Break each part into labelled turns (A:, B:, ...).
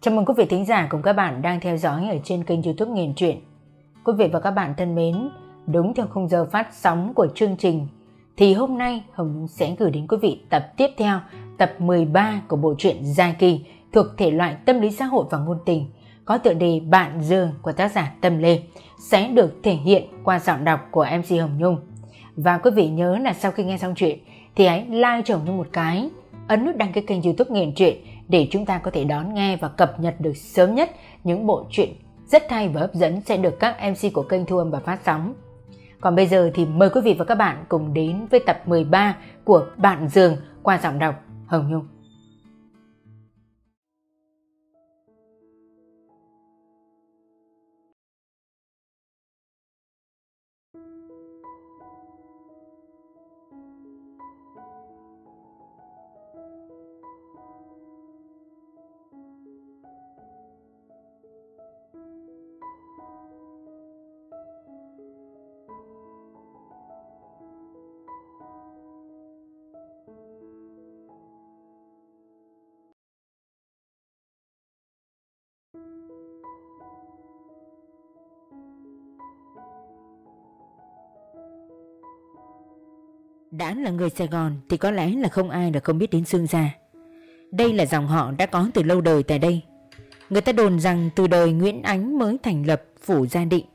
A: Chào mừng quý vị thính giả cùng các bạn đang theo dõi ở trên kênh youtube Nghiền Truyện. Quý vị và các bạn thân mến, đúng theo khung giờ phát sóng của chương trình thì hôm nay Hồng Nhung sẽ gửi đến quý vị tập tiếp theo, tập 13 của bộ truyện Giai Kỳ thuộc thể loại tâm lý xã hội và ngôn tình có tựa đề Bạn Dương của tác giả Tâm Lê sẽ được thể hiện qua giọng đọc của MC Hồng Nhung. Và quý vị nhớ là sau khi nghe xong chuyện thì hãy like cho Hồng Nhung một cái, ấn nút đăng ký kênh youtube Nghiền Truyện để chúng ta có thể đón nghe và cập nhật được sớm nhất những bộ truyện rất hay và hấp dẫn sẽ được các MC của kênh thu âm và phát sóng. Còn bây giờ thì mời quý vị và các bạn cùng đến với tập 13 của Bạn Giường qua giọng đọc Hồng Nhung. Đã là người Sài Gòn thì có lẽ là không ai là không biết đến Sương Gia. Đây là dòng họ đã có từ lâu đời tại đây. Người ta đồn rằng từ đời Nguyễn Ánh mới thành lập Phủ Gia Định.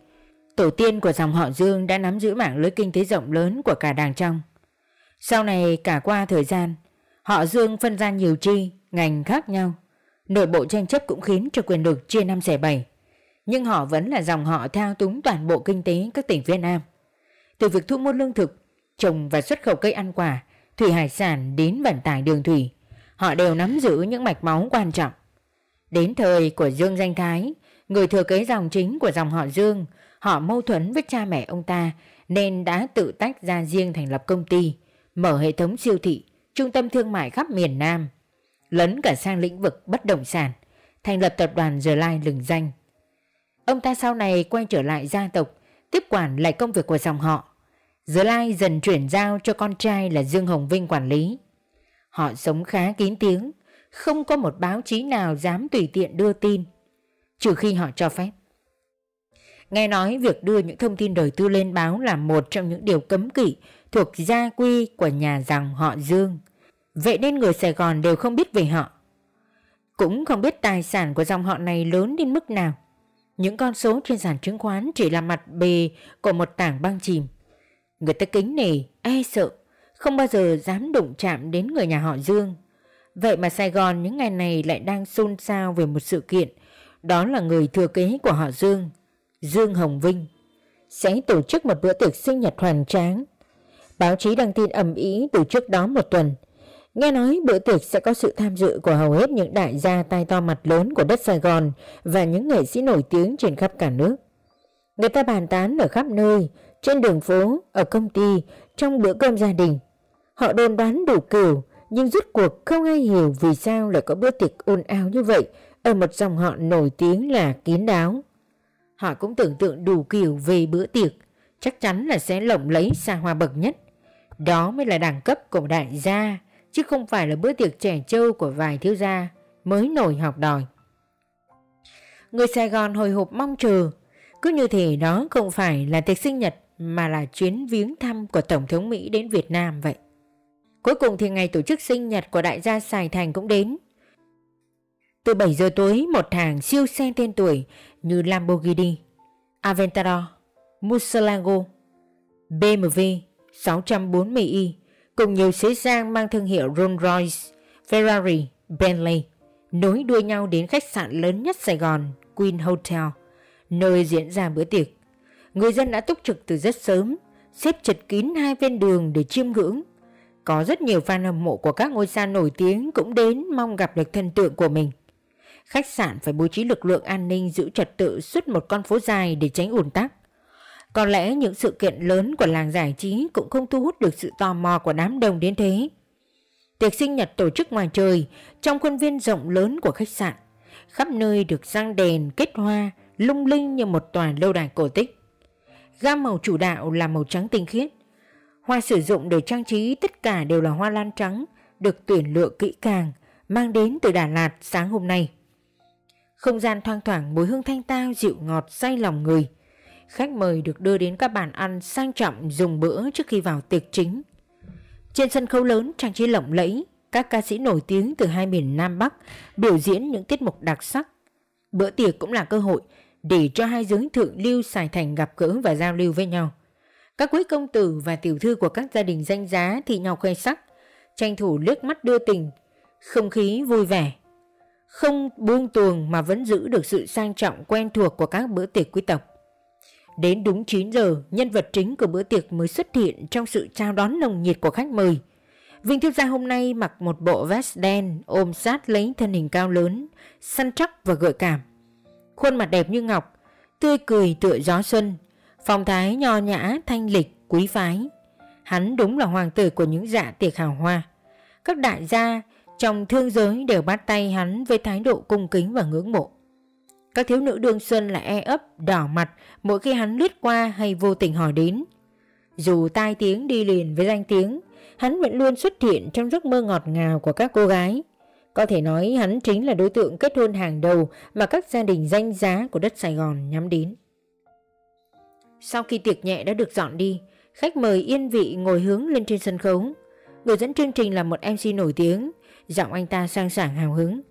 A: Tổ tiên của dòng họ Dương đã nắm giữ mạng lưới kinh tế rộng lớn của cả đàng trong. Sau này cả qua thời gian, họ Dương phân ra nhiều chi, ngành khác nhau. Nội bộ tranh chấp cũng khiến cho quyền lực chia năm xẻ bảy. Nhưng họ vẫn là dòng họ thao túng toàn bộ kinh tế các tỉnh phía Nam. Từ việc thu mua lương thực, trồng và xuất khẩu cây ăn quả, thủy hải sản đến vận tải đường thủy, họ đều nắm giữ những mạch máu quan trọng. Đến thời của Dương Danh Thái, người thừa kế dòng chính của dòng họ Dương, họ mâu thuẫn với cha mẹ ông ta nên đã tự tách ra riêng thành lập công ty, mở hệ thống siêu thị, trung tâm thương mại khắp miền Nam, lấn cả sang lĩnh vực bất động sản, thành lập tập đoàn The Lai lừng danh. Ông ta sau này quay trở lại gia tộc, tiếp quản lại công việc của dòng họ giờ Lai dần chuyển giao cho con trai là Dương Hồng Vinh quản lý. Họ sống khá kín tiếng, không có một báo chí nào dám tùy tiện đưa tin, trừ khi họ cho phép. Nghe nói việc đưa những thông tin đời tư lên báo là một trong những điều cấm kỵ thuộc gia quy của nhà dòng họ Dương. Vậy nên người Sài Gòn đều không biết về họ. Cũng không biết tài sản của dòng họ này lớn đến mức nào. Những con số trên sàn chứng khoán chỉ là mặt bề của một tảng băng chìm. Người ta kính nể, e sợ, không bao giờ dám đụng chạm đến người nhà họ Dương. Vậy mà Sài Gòn những ngày này lại đang xôn xao về một sự kiện. Đó là người thừa kế của họ Dương, Dương Hồng Vinh, sẽ tổ chức một bữa tiệc sinh nhật hoành tráng. Báo chí đăng tin ầm ý từ trước đó một tuần. Nghe nói bữa tiệc sẽ có sự tham dự của hầu hết những đại gia tay to mặt lớn của đất Sài Gòn và những nghệ sĩ nổi tiếng trên khắp cả nước. Người ta bàn tán ở khắp nơi, trên đường phố, ở công ty, trong bữa cơm gia đình. Họ đồn đoán đủ kiểu, nhưng rốt cuộc không ai hiểu vì sao lại có bữa tiệc ồn ào như vậy ở một dòng họ nổi tiếng là kín đáo. Họ cũng tưởng tượng đủ kiểu về bữa tiệc, chắc chắn là sẽ lộng lấy xa hoa bậc nhất. Đó mới là đẳng cấp của đại gia, chứ không phải là bữa tiệc trẻ trâu của vài thiếu gia mới nổi học đòi. Người Sài Gòn hồi hộp mong chờ, cứ như thể đó không phải là tiệc sinh nhật mà là chuyến viếng thăm của Tổng thống Mỹ đến Việt Nam vậy. Cuối cùng thì ngày tổ chức sinh nhật của đại gia Sài Thành cũng đến. Từ 7 giờ tối một hàng siêu xe tên tuổi như Lamborghini, Aventador, Murcielago, BMW 640i cùng nhiều xế sang mang thương hiệu Rolls-Royce, Ferrari, Bentley nối đuôi nhau đến khách sạn lớn nhất Sài Gòn, Queen Hotel, nơi diễn ra bữa tiệc. Người dân đã túc trực từ rất sớm, xếp chật kín hai bên đường để chiêm ngưỡng. Có rất nhiều fan hâm mộ của các ngôi sao nổi tiếng cũng đến mong gặp được thần tượng của mình. Khách sạn phải bố trí lực lượng an ninh giữ trật tự suốt một con phố dài để tránh ủn tắc. Có lẽ những sự kiện lớn của làng giải trí cũng không thu hút được sự tò mò của đám đông đến thế. Tiệc sinh nhật tổ chức ngoài trời trong khuôn viên rộng lớn của khách sạn. Khắp nơi được răng đèn, kết hoa, lung linh như một tòa lâu đài cổ tích. Gam màu chủ đạo là màu trắng tinh khiết. Hoa sử dụng để trang trí tất cả đều là hoa lan trắng, được tuyển lựa kỹ càng, mang đến từ Đà Lạt sáng hôm nay. Không gian thoang thoảng mùi hương thanh tao dịu ngọt say lòng người. Khách mời được đưa đến các bàn ăn sang trọng dùng bữa trước khi vào tiệc chính. Trên sân khấu lớn trang trí lộng lẫy, các ca sĩ nổi tiếng từ hai miền Nam Bắc biểu diễn những tiết mục đặc sắc. Bữa tiệc cũng là cơ hội để cho hai giới thượng lưu xài thành gặp gỡ và giao lưu với nhau. Các quý công tử và tiểu thư của các gia đình danh giá thì nhau khoe sắc, tranh thủ liếc mắt đưa tình, không khí vui vẻ. Không buông tuồng mà vẫn giữ được sự sang trọng quen thuộc của các bữa tiệc quý tộc. Đến đúng 9 giờ, nhân vật chính của bữa tiệc mới xuất hiện trong sự chào đón nồng nhiệt của khách mời. Vinh Thiếu Gia hôm nay mặc một bộ vest đen ôm sát lấy thân hình cao lớn, săn chắc và gợi cảm. Khuôn mặt đẹp như ngọc, tươi cười tựa gió xuân, phong thái nho nhã, thanh lịch, quý phái. Hắn đúng là hoàng tử của những dạ tiệc hào hoa. Các đại gia trong thương giới đều bắt tay hắn với thái độ cung kính và ngưỡng mộ. Các thiếu nữ đương xuân lại e ấp, đỏ mặt mỗi khi hắn lướt qua hay vô tình hỏi đến. Dù tai tiếng đi liền với danh tiếng, hắn vẫn luôn xuất hiện trong giấc mơ ngọt ngào của các cô gái. Có thể nói hắn chính là đối tượng kết hôn hàng đầu mà các gia đình danh giá của đất Sài Gòn nhắm đến. Sau khi tiệc nhẹ đã được dọn đi, khách mời yên vị ngồi hướng lên trên sân khấu. Người dẫn chương trình là một MC nổi tiếng, giọng anh ta sang sảng hào hứng.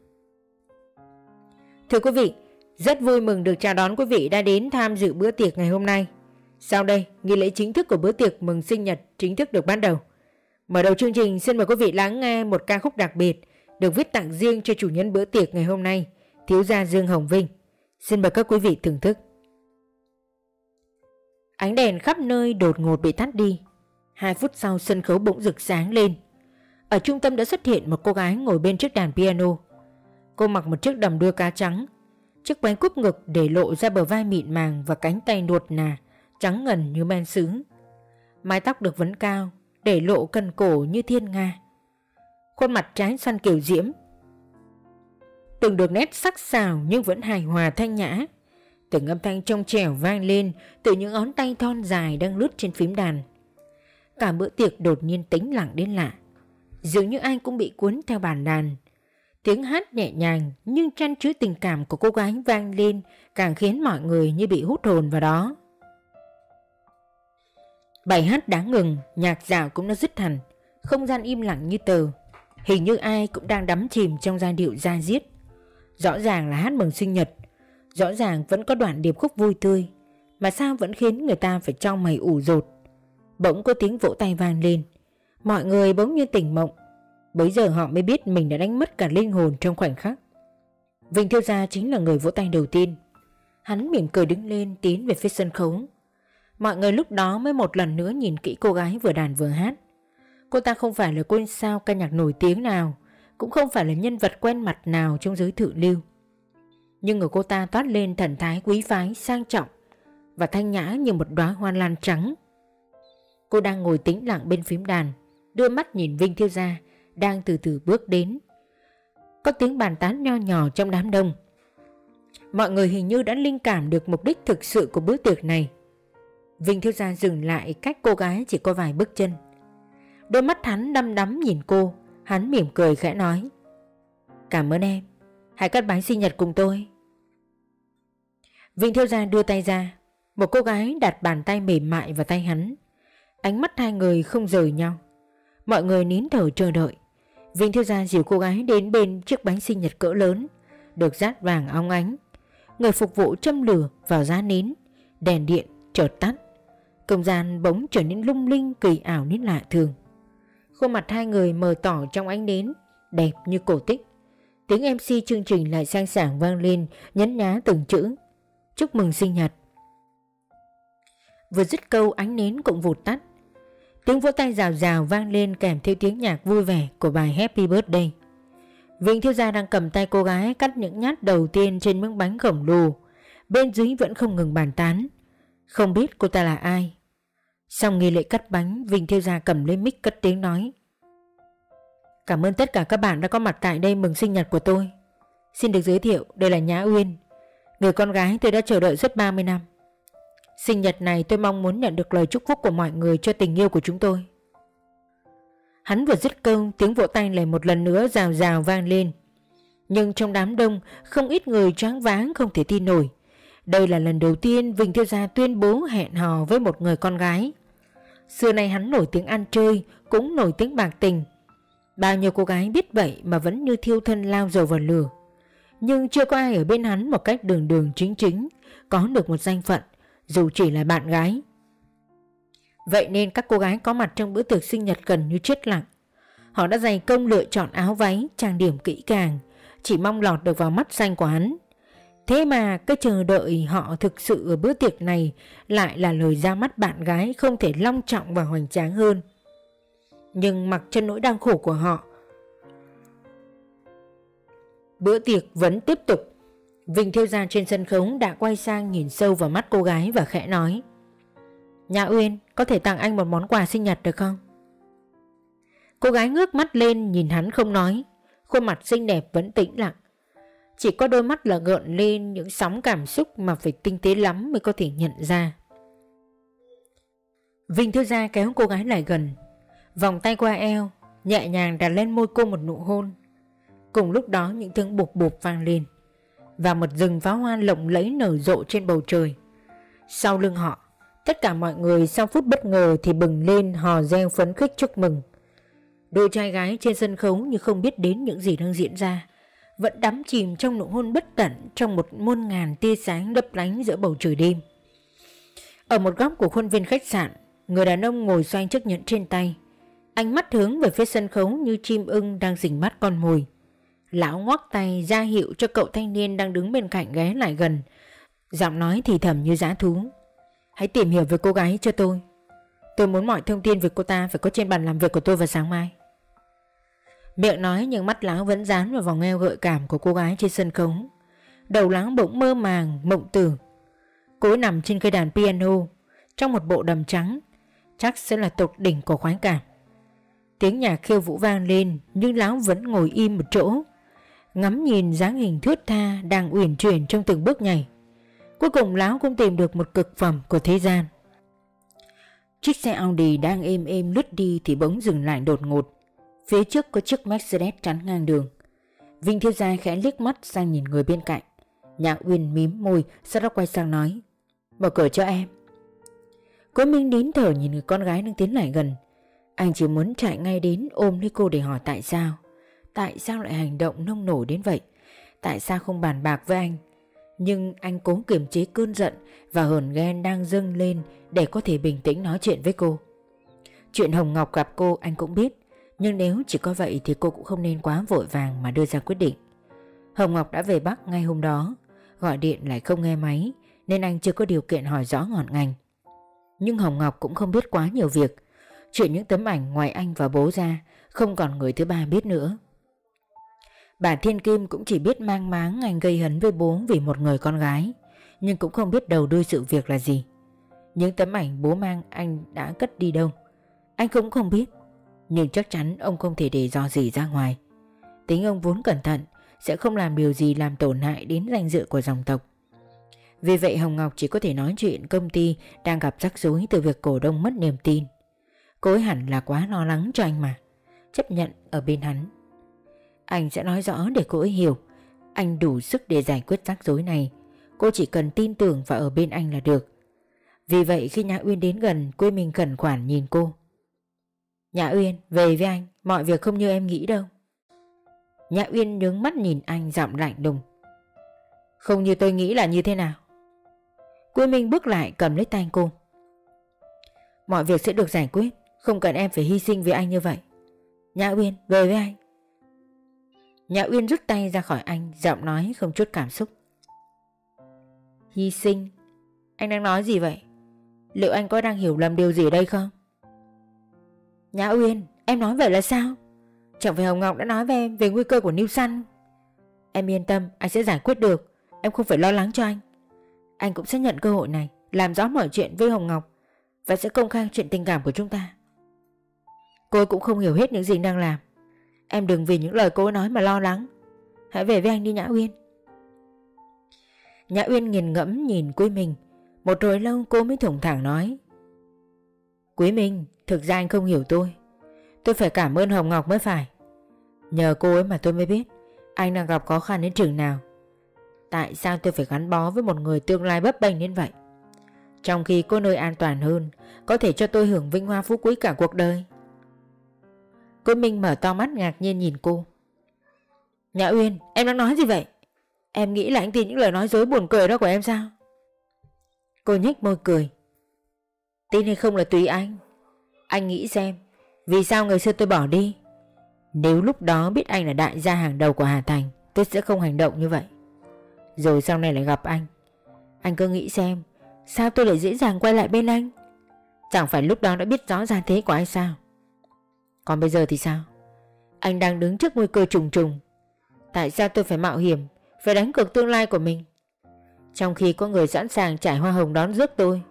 A: Thưa quý vị, rất vui mừng được chào đón quý vị đã đến tham dự bữa tiệc ngày hôm nay. Sau đây, nghi lễ chính thức của bữa tiệc mừng sinh nhật chính thức được bắt đầu. Mở đầu chương trình xin mời quý vị lắng nghe một ca khúc đặc biệt được viết tặng riêng cho chủ nhân bữa tiệc ngày hôm nay, thiếu gia Dương Hồng Vinh. Xin mời các quý vị thưởng thức. Ánh đèn khắp nơi đột ngột bị tắt đi. Hai phút sau sân khấu bỗng rực sáng lên. Ở trung tâm đã xuất hiện một cô gái ngồi bên chiếc đàn piano. Cô mặc một chiếc đầm đuôi cá trắng. Chiếc váy cúp ngực để lộ ra bờ vai mịn màng và cánh tay nuột nà, trắng ngần như men sứ. Mái tóc được vấn cao, để lộ cần cổ như thiên nga. Khuôn mặt trái xoan kiều diễm. Từng được nét sắc sảo nhưng vẫn hài hòa thanh nhã. Từng âm thanh trong trẻo vang lên từ những ngón tay thon dài đang lướt trên phím đàn. Cả bữa tiệc đột nhiên tĩnh lặng đến lạ. Dường như ai cũng bị cuốn theo bàn đàn. Tiếng hát nhẹ nhàng nhưng chăn chứa tình cảm của cô gái vang lên càng khiến mọi người như bị hút hồn vào đó. Bài hát đã ngừng, nhạc dạo cũng đã dứt hẳn, không gian im lặng như tờ. Hình như ai cũng đang đắm chìm trong giai điệu da diết. Rõ ràng là hát mừng sinh nhật, rõ ràng vẫn có đoạn điệp khúc vui tươi, mà sao vẫn khiến người ta phải trong mày ủ rột. Bỗng có tiếng vỗ tay vang lên, mọi người bỗng như tỉnh mộng. Bấy giờ họ mới biết mình đã đánh mất cả linh hồn trong khoảnh khắc. Vinh Thiêu Gia chính là người vỗ tay đầu tiên. Hắn mỉm cười đứng lên tiến về phía sân khấu. Mọi người lúc đó mới một lần nữa nhìn kỹ cô gái vừa đàn vừa hát. Cô ta không phải là quân sao ca nhạc nổi tiếng nào, cũng không phải là nhân vật quen mặt nào trong giới thượng lưu. Nhưng ở cô ta toát lên thần thái quý phái sang trọng và thanh nhã như một đóa hoa lan trắng. Cô đang ngồi tĩnh lặng bên phím đàn, đưa mắt nhìn Vinh Thiêu Gia đang từ từ bước đến. Có tiếng bàn tán nho nhỏ trong đám đông. Mọi người hình như đã linh cảm được mục đích thực sự của bữa tiệc này. Vinh Thiêu Gia dừng lại cách cô gái chỉ có vài bước chân. Đôi mắt hắn đăm đắm nhìn cô, hắn mỉm cười khẽ nói. Cảm ơn em, hãy cắt bánh sinh nhật cùng tôi. Vinh Thiếu Gia đưa tay ra, một cô gái đặt bàn tay mềm mại vào tay hắn. Ánh mắt hai người không rời nhau. Mọi người nín thở chờ đợi. Vinh Thiếu Gia dìu cô gái đến bên chiếc bánh sinh nhật cỡ lớn, được rát vàng óng ánh. Người phục vụ châm lửa vào giá nến, đèn điện chợt tắt. Không gian bỗng trở nên lung linh kỳ ảo đến lạ thường. Khuôn mặt hai người mờ tỏ trong ánh nến, đẹp như cổ tích. Tiếng MC chương trình lại sang sảng vang lên, nhấn nhá từng chữ. Chúc mừng sinh nhật. Vừa dứt câu ánh nến cũng vụt tắt. Tiếng vỗ tay rào rào vang lên kèm theo tiếng nhạc vui vẻ của bài Happy Birthday. Vinh thiếu gia đang cầm tay cô gái cắt những nhát đầu tiên trên miếng bánh khổng lồ. Bên dưới vẫn không ngừng bàn tán. Không biết cô ta là ai sau nghi lễ cắt bánh, Vinh Thiêu Gia cầm lấy mic cất tiếng nói. Cảm ơn tất cả các bạn đã có mặt tại đây mừng sinh nhật của tôi. Xin được giới thiệu, đây là Nhã Uyên. Người con gái tôi đã chờ đợi suốt 30 năm. Sinh nhật này tôi mong muốn nhận được lời chúc phúc của mọi người cho tình yêu của chúng tôi. Hắn vừa dứt câu, tiếng vỗ tay lại một lần nữa rào rào vang lên. Nhưng trong đám đông, không ít người choáng váng không thể tin nổi. Đây là lần đầu tiên Vinh Thiêu Gia tuyên bố hẹn hò với một người con gái. Xưa nay hắn nổi tiếng ăn chơi, cũng nổi tiếng bạc tình. Bao nhiêu cô gái biết vậy mà vẫn như thiêu thân lao dầu vào lửa. Nhưng chưa có ai ở bên hắn một cách đường đường chính chính, có được một danh phận, dù chỉ là bạn gái. Vậy nên các cô gái có mặt trong bữa tiệc sinh nhật gần như chết lặng. Họ đã dày công lựa chọn áo váy, trang điểm kỹ càng, chỉ mong lọt được vào mắt xanh của hắn. Thế mà cái chờ đợi họ thực sự ở bữa tiệc này lại là lời ra mắt bạn gái không thể long trọng và hoành tráng hơn. Nhưng mặc cho nỗi đau khổ của họ, bữa tiệc vẫn tiếp tục. Vinh Thiêu Gia trên sân khấu đã quay sang nhìn sâu vào mắt cô gái và khẽ nói Nhà Uyên có thể tặng anh một món quà sinh nhật được không? Cô gái ngước mắt lên nhìn hắn không nói Khuôn mặt xinh đẹp vẫn tĩnh lặng chỉ có đôi mắt là gợn lên những sóng cảm xúc mà phải tinh tế lắm mới có thể nhận ra. Vinh Thư Gia kéo cô gái lại gần. Vòng tay qua eo, Nhẹ nhàng đặt lên môi cô một nụ hôn. Cùng lúc đó những tiếng bụp bụp vang lên Và một rừng pháo hoa lộng lẫy nở rộ trên bầu trời. Sau lưng họ, Tất cả mọi người sau phút bất ngờ thì bừng lên hò reo phấn khích chúc mừng. Đôi trai gái trên sân khấu như không biết đến những gì đang diễn ra. Vẫn đắm chìm trong nụ hôn bất tận Trong một muôn ngàn tia sáng lấp lánh giữa bầu trời đêm. Ở một góc của khuôn viên khách sạn, Người đàn ông ngồi xoay chiếc nhẫn trên tay. Ánh mắt hướng về phía sân khấu như chim ưng đang rình mắt con mồi. Lão ngoắc tay ra hiệu cho cậu thanh niên đang đứng bên cạnh ghé lại gần. Giọng nói thì thầm như giá thú. Hãy tìm hiểu về cô gái cho tôi. Tôi muốn mọi thông tin về cô ta phải có trên bàn làm việc của tôi vào sáng mai. Miệng nói nhưng mắt lão vẫn dán vào vòng eo gợi cảm của cô gái trên sân khấu. Đầu lão bỗng mơ màng, mộng tưởng. Cối nằm trên cây đàn piano, trong một bộ đầm trắng, chắc sẽ là tột đỉnh của khoái cảm. Tiếng nhạc khiêu vũ vang lên nhưng lão vẫn ngồi im một chỗ, ngắm nhìn dáng hình thướt tha đang uyển chuyển trong từng bước nhảy. Cuối cùng lão cũng tìm được một cực phẩm của thế gian. Chiếc xe Audi đang êm êm lướt đi thì bỗng dừng lại đột ngột. Phía trước có chiếc Mercedes chắn ngang đường. Vinh Thiếu Gia khẽ liếc mắt sang nhìn người bên cạnh. Nhã Uyên mím môi, Sau đó quay sang nói, Mở cửa cho em. Cố Minh nín thở nhìn người con gái đang tiến lại gần. Anh chỉ muốn chạy ngay đến ôm lấy cô để hỏi tại sao. Tại sao lại hành động nông nổi đến vậy? Tại sao không bàn bạc với anh? Nhưng anh cố kiềm chế cơn giận Và hờn ghen đang dâng lên Để có thể bình tĩnh nói chuyện với cô. Chuyện Hồng Ngọc gặp cô anh cũng biết nhưng nếu chỉ có vậy thì cô cũng không nên quá vội vàng mà đưa ra quyết định. Hồng Ngọc đã về Bắc ngay hôm đó, gọi điện lại không nghe máy nên anh chưa có điều kiện hỏi rõ ngọn ngành. Nhưng Hồng Ngọc cũng không biết quá nhiều việc, chuyện những tấm ảnh ngoài anh và bố ra không còn người thứ ba biết nữa. Bà Thiên Kim cũng chỉ biết mang máng anh gây hấn với bố vì một người con gái, nhưng cũng không biết đầu đuôi sự việc là gì. Những tấm ảnh bố mang anh đã cất đi đâu, anh cũng không biết. Nhưng chắc chắn ông không thể để do gì ra ngoài. Tính ông vốn cẩn thận, Sẽ không làm điều gì làm tổn hại đến danh dự của dòng tộc. Vì vậy Hồng Ngọc chỉ có thể nói chuyện công ty Đang gặp rắc rối từ việc cổ đông mất niềm tin. Cô ấy hẳn là quá lo lắng cho anh mà, Chấp nhận ở bên hắn. Anh sẽ nói rõ để cô ấy hiểu, Anh đủ sức để giải quyết rắc rối này. Cô chỉ cần tin tưởng và ở bên anh là được. Vì vậy khi Nhã Uyên đến gần Quê mình khẩn khoản nhìn cô. Nhã Uyên về với anh, Mọi việc không như em nghĩ đâu. Nhã Uyên nhướng mắt nhìn anh giọng lạnh đùng Không như tôi nghĩ là như thế nào. Quy Minh bước lại cầm lấy tay cô. Mọi việc sẽ được giải quyết, Không cần em phải hy sinh vì anh như vậy. Nhã Uyên về với anh. Nhã Uyên rút tay ra khỏi anh, Giọng nói không chút cảm xúc. Hy sinh? Anh đang nói gì vậy? Liệu anh có đang hiểu lầm điều gì ở đây không? Nhã Uyên, em nói vậy là sao? Chẳng phải Hồng Ngọc đã nói với em về nguy cơ của Niu Sun. Em yên tâm, anh sẽ giải quyết được. Em không phải lo lắng cho anh. Anh cũng sẽ nhận cơ hội này, làm rõ mọi chuyện với Hồng Ngọc và sẽ công khai chuyện tình cảm của chúng ta. Cô ấy cũng không hiểu hết những gì đang làm. Em đừng vì những lời cô ấy nói mà lo lắng. Hãy về với anh đi Nhã Uyên. Nhã Uyên nghiền ngẫm nhìn Quý Minh. Một hồi lâu cô mới thủng thẳng nói. Quý Minh, Thực ra anh không hiểu tôi. Tôi phải cảm ơn Hồng Ngọc mới phải. Nhờ cô ấy mà tôi mới biết Anh đang gặp khó khăn đến trường nào. Tại sao tôi phải gắn bó với một người tương lai bấp bênh đến vậy? Trong khi có nơi an toàn hơn, Có thể cho tôi hưởng vinh hoa phú quý cả cuộc đời. Cô Minh mở to mắt ngạc nhiên nhìn cô. Nhã Uyên, em đang nói gì vậy? Em nghĩ là anh tin những lời nói dối buồn cười đó của em sao? Cô nhếch môi cười. Tin hay không là tùy anh. Anh nghĩ xem, Vì sao người xưa tôi bỏ đi? Nếu lúc đó biết anh là đại gia hàng đầu của Hà Thành, Tôi sẽ không hành động như vậy. Rồi sau này lại gặp anh. Anh cứ nghĩ xem, Sao tôi lại dễ dàng quay lại bên anh? Chẳng phải lúc đó đã biết rõ ra thế của anh sao? Còn bây giờ thì sao? Anh đang đứng trước nguy cơ trùng trùng. Tại sao tôi phải mạo hiểm, Phải đánh cược tương lai của mình? Trong khi có người sẵn sàng trải hoa hồng đón rước tôi,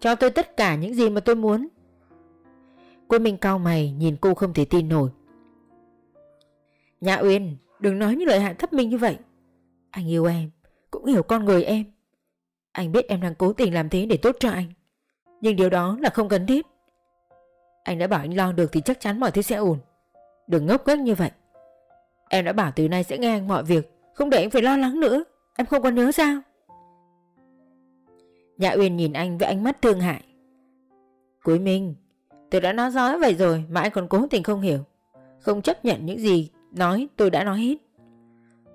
A: Cho tôi tất cả những gì mà tôi muốn Quân Minh cao mày nhìn cô không thể tin nổi. Nhã Uyên, Đừng nói những lời hạ thấp mình như vậy. Anh yêu em, Cũng hiểu con người em. Anh biết em đang cố tình làm thế để tốt cho anh. Nhưng điều đó là không cần thiết. Anh đã bảo anh lo được thì chắc chắn mọi thứ sẽ ổn. Đừng ngốc nghếch như vậy. Em đã bảo từ nay sẽ nghe anh mọi việc, Không để anh phải lo lắng nữa. Em không còn nhớ sao? Nhã Uyên nhìn anh với ánh mắt thương hại. Cuối Minh Tôi đã nói rõ vậy rồi, mà anh còn cố tình không hiểu. Không chấp nhận những gì nói, tôi đã nói hết.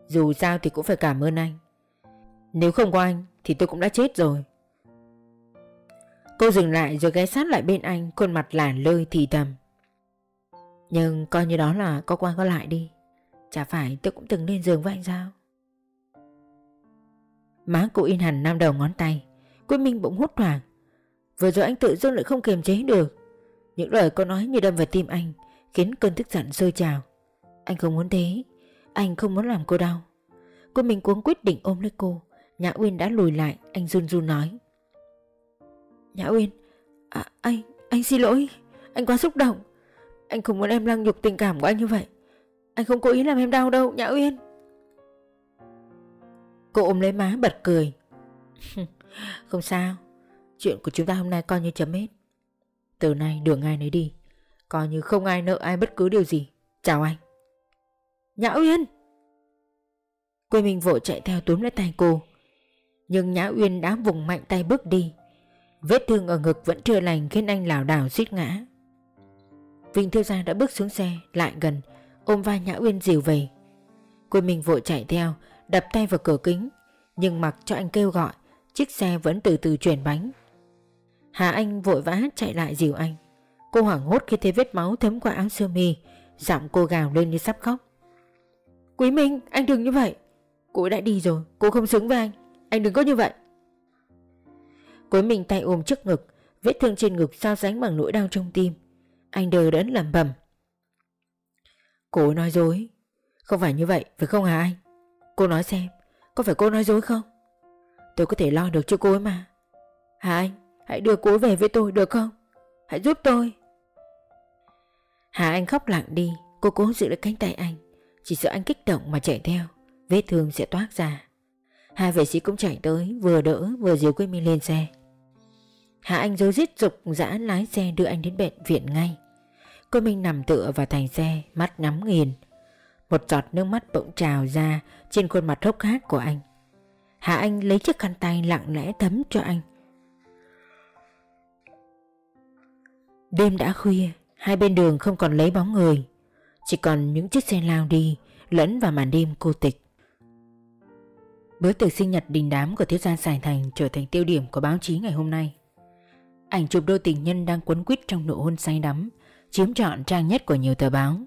A: Dù sao thì cũng phải cảm ơn anh. Nếu không có anh, thì tôi cũng đã chết rồi. Cô dừng lại rồi ghé sát lại bên anh, Khuôn mặt làn lơi thì thầm. Nhưng coi như đó là có qua có lại đi. Chả phải tôi cũng từng lên giường với anh sao? Má cô in hẳn năm đầu ngón tay. Quyết Minh bỗng hốt hoảng. Vừa rồi anh tự dưng lại không kiềm chế được. Những lời cô nói như đâm vào tim anh Khiến cơn tức giận sôi trào. Anh không muốn thế. Anh không muốn làm cô đau. Cô mình cuống quyết định ôm lấy cô. Nhã Uyên đã lùi lại Anh run run nói. Nhã Uyên à, Anh, anh xin lỗi. Anh quá xúc động. Anh không muốn em lăng nhục tình cảm của anh như vậy. Anh không cố ý làm em đau đâu Nhã Uyên. Cô ôm lấy má bật cười. Không sao. Chuyện của chúng ta hôm nay coi như chấm hết. Từ nay đường ai nấy đi. Coi như không ai nợ ai bất cứ điều gì. Chào anh. Nhã Uyên. Quê minh vội chạy theo túm lấy tay cô. Nhưng Nhã Uyên đã vùng mạnh tay bước đi. Vết thương ở ngực vẫn chưa lành khiến anh lảo đảo suýt ngã. Vinh Thiêu Gia đã bước xuống xe lại gần ôm vai Nhã Uyên dìu về. Quê Minh vội chạy theo, đập tay vào cửa kính, nhưng mặc cho anh kêu gọi, chiếc xe vẫn từ từ chuyển bánh. Hà Anh vội vã chạy lại dìu anh. Cô hoảng hốt khi thấy vết máu thấm qua áo sơ mi, giọng cô gào lên như sắp khóc. Quý Minh, anh đừng như vậy. Cô đã đi rồi, cô không xứng với anh. Anh đừng có như vậy. Quý Minh tay ôm trước ngực, vết thương trên ngực sao sánh bằng nỗi đau trong tim. Anh đờ đẫn lẩm bẩm. Cô nói dối Không phải như vậy phải không hả anh Cô nói xem Có phải cô nói dối không Tôi có thể lo được cho cô ấy mà Hả anh Hãy đưa cô về với tôi được không? Hãy giúp tôi. Hà Anh khóc lặng đi. Cô cố giữ lấy cánh tay anh. Chỉ sợ anh kích động mà chạy theo. Vết thương sẽ toát ra. Hai vệ sĩ cũng chạy tới, Vừa đỡ, vừa dìu Quế Minh lên xe. Hà Anh dối rít dục dã lái xe đưa anh đến bệnh viện ngay. Cô Minh nằm tựa vào thành xe, Mắt nhắm nghiền. Một giọt nước mắt bỗng trào ra Trên khuôn mặt hốc hác của anh. Hạ Anh lấy chiếc khăn tay lặng lẽ thấm cho anh. Đêm đã khuya Hai bên đường không còn lấy bóng người Chỉ còn những chiếc xe lao đi Lẫn vào màn đêm cô tịch Bữa tiệc sinh nhật đình đám của thiếu gia Sài Thành trở thành tiêu điểm của báo chí ngày hôm nay. Ảnh chụp đôi tình nhân đang quấn quýt trong nụ hôn say đắm chiếm trọn trang nhất của nhiều tờ báo.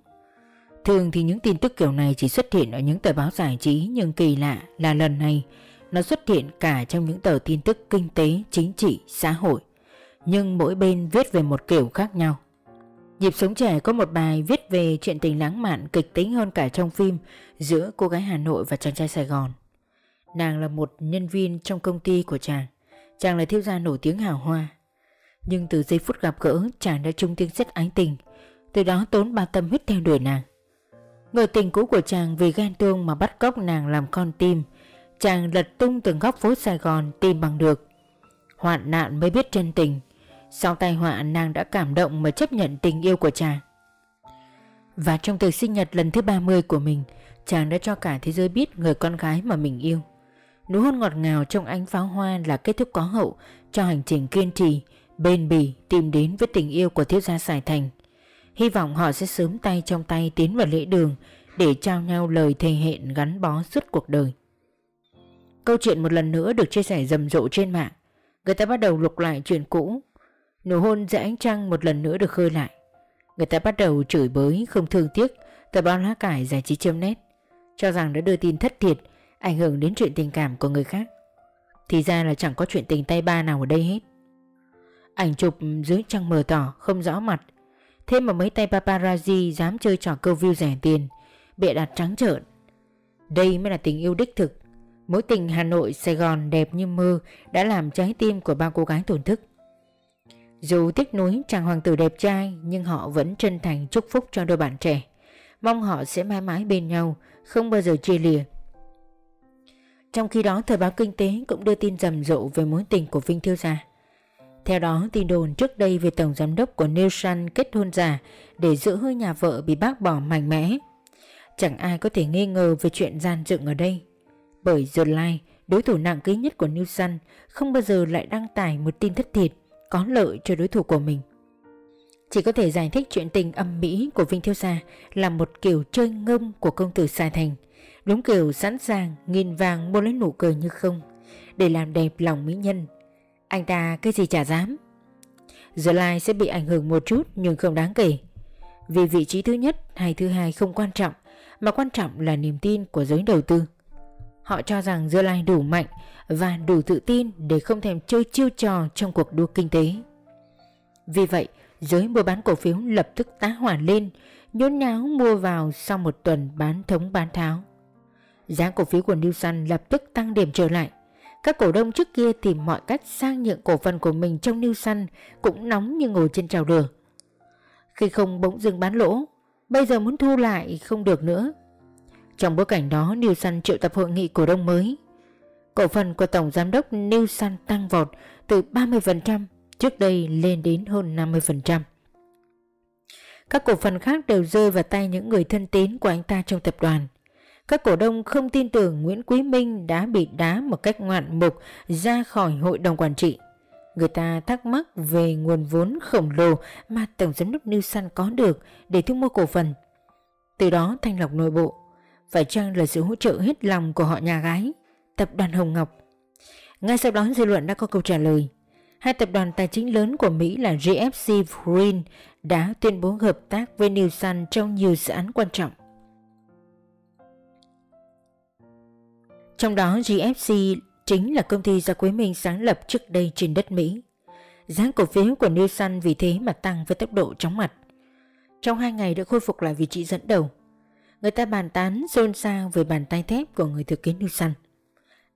A: Thường thì những tin tức kiểu này chỉ xuất hiện ở những tờ báo giải trí nhưng kỳ lạ là lần này nó xuất hiện cả trong những tờ tin tức kinh tế, chính trị, xã hội. Nhưng mỗi bên viết về một kiểu khác nhau. Nhịp sống trẻ có một bài viết về chuyện tình lãng mạn kịch tính hơn cả trong phim giữa cô gái Hà Nội và chàng trai Sài Gòn. Nàng là một nhân viên trong công ty của chàng. Chàng là thiếu gia nổi tiếng hào hoa. Nhưng từ giây phút gặp gỡ, chàng đã trung tiếng rất ái tình Từ đó tốn ba tâm huyết theo đuổi nàng Người tình cũ của chàng vì ghen tương mà bắt cóc nàng làm con tim, Chàng lật tung từng góc phố Sài Gòn tìm bằng được Hoạn nạn mới biết chân tình sau tai họa nàng đã cảm động mà chấp nhận tình yêu của chàng. Và trong tiệc sinh nhật lần thứ 30 của mình Chàng đã cho cả thế giới biết người con gái mà mình yêu. Nụ hôn ngọt ngào trong ánh pháo hoa là kết thúc có hậu Cho hành trình kiên trì, bền bỉ tìm đến với tình yêu của thiếu gia Sài Thành. Hy vọng họ sẽ sớm tay trong tay tiến vào lễ đường Để trao nhau lời thề hẹn gắn bó suốt cuộc đời. Câu chuyện một lần nữa được chia sẻ rầm rộ trên mạng. Người ta bắt đầu lục lại chuyện cũ. Nụ hôn giữa ánh trăng một lần nữa được khơi lại. Người ta bắt đầu chửi bới, không thương tiếc. Tờ báo lá cải giải trí chấm nét. Cho rằng đã đưa tin thất thiệt, Ảnh hưởng đến chuyện tình cảm của người khác. Thì ra là chẳng có chuyện tình tay ba nào ở đây hết. Ảnh chụp dưới trăng mờ tỏ, không rõ mặt. Thêm mà mấy tay paparazzi dám chơi trò câu view rẻ tiền, Bịa đặt trắng trợn. Đây mới là tình yêu đích thực. Mối tình Hà Nội, Sài Gòn đẹp như mơ Đã làm trái tim của ba cô gái tổn thức. Dù tiếc nuối chàng hoàng tử đẹp trai Nhưng họ vẫn chân thành chúc phúc cho đôi bạn trẻ Mong họ sẽ mãi mãi bên nhau Không bao giờ chia lìa Trong khi đó thời báo kinh tế cũng đưa tin rầm rộ về mối tình của Vinh Thiêu Gia theo đó tin đồn trước đây về tổng giám đốc của New Sun kết hôn giả để giữ hơi nhà vợ bị bác bỏ mạnh mẽ. Chẳng ai có thể nghi ngờ về chuyện gian dựng ở đây. Bởi The Line, đối thủ nặng ký nhất của New Sun, không bao giờ lại đăng tải một tin thất thiệt có lợi cho đối thủ của mình. Chỉ có thể giải thích chuyện tình âm mỹ của Vinh thiếu Gia là một kiểu chơi ngông của công tử Sa Thành, đúng kiểu sẵn sàng nghìn vàng mua lấy nụ cười như không, để làm đẹp lòng mỹ nhân. Anh ta cái gì chả dám. Giờ Lai sẽ bị ảnh hưởng một chút nhưng không đáng kể. Vì vị trí thứ nhất hay thứ hai không quan trọng Mà quan trọng là niềm tin của giới đầu tư. Họ cho rằng Dơ Lai đủ mạnh và đủ tự tin để không thèm chơi chiêu trò trong cuộc đua kinh tế. Vì vậy, giới mua bán cổ phiếu lập tức tá hỏa lên, nhốn nháo mua vào sau một tuần bán thống bán tháo. Giá cổ phiếu của New Sun lập tức tăng điểm trở lại. Các cổ đông trước kia tìm mọi cách sang nhượng cổ phần của mình trong New Sun cũng nóng như ngồi trên trào lửa. Khi không bỗng dưng bán lỗ, bây giờ muốn thu lại không được nữa. Trong bối cảnh đó New Sun triệu tập hội nghị cổ đông mới. Cổ phần của Tổng Giám đốc New Sun tăng vọt từ 30% trước đây lên đến hơn 50%. Các cổ phần khác đều rơi vào tay những người thân tín của anh ta trong tập đoàn. Các cổ đông không tin tưởng Nguyễn Quý Minh đã bị đá một cách ngoạn mục ra khỏi hội đồng quản trị. Người ta thắc mắc về nguồn vốn khổng lồ mà Tổng giám đốc New Sun có được để thu mua cổ phần. Từ đó thanh lọc nội bộ, phải chăng là sự hỗ trợ hết lòng của họ nhà gái, tập đoàn Hồng Ngọc. Ngay sau đó dư luận đã có câu trả lời. Hai tập đoàn tài chính lớn của Mỹ là GFC Green đã tuyên bố hợp tác với New Sun trong nhiều dự án quan trọng. Trong đó GFC chính là công ty do Quế Minh sáng lập trước đây trên đất Mỹ. Giá cổ phiếu của New Sun vì thế mà tăng với tốc độ chóng mặt. Trong hai ngày đã khôi phục lại vị trí dẫn đầu. Người ta bàn tán xôn xao về bàn tay thép của người thừa kế nuôi săn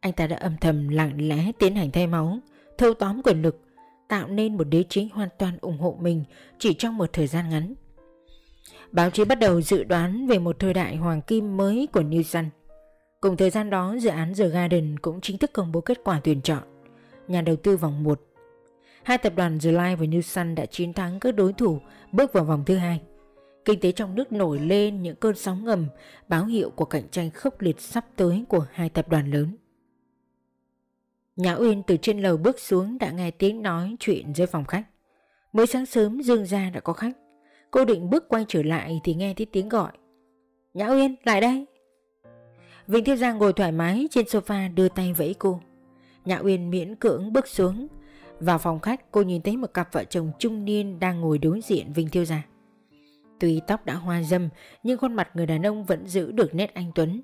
A: Anh ta đã âm thầm lặng lẽ tiến hành thay máu, thâu tóm quyền lực, tạo nên một đế chế hoàn toàn ủng hộ mình chỉ trong một thời gian ngắn. Báo chí bắt đầu dự đoán về một thời đại hoàng kim mới của New Sun. Cùng thời gian đó dự án The Garden cũng chính thức công bố kết quả tuyển chọn nhà đầu tư vòng 1. Hai tập đoàn The Life và New Sun đã chiến thắng các đối thủ bước vào vòng thứ hai. Kinh tế trong nước nổi lên những cơn sóng ngầm báo hiệu của cạnh tranh khốc liệt sắp tới của hai tập đoàn lớn. Nhã Uyên từ trên lầu bước xuống đã nghe tiếng nói chuyện dưới phòng khách. Mới sáng sớm Dương ra đã có khách. Cô định bước quay trở lại thì nghe thấy tiếng gọi. Nhã Uyên, lại đây. Vịnh Thiêu Giang ngồi thoải mái trên sofa đưa tay vẫy cô. Nhã Uyên miễn cưỡng bước xuống. Vào phòng khách cô nhìn thấy một cặp vợ chồng trung niên đang ngồi đối diện Vinh Thiêu Giang. Tuy tóc đã hoa dâm nhưng khuôn mặt người đàn ông vẫn giữ được nét anh Tuấn.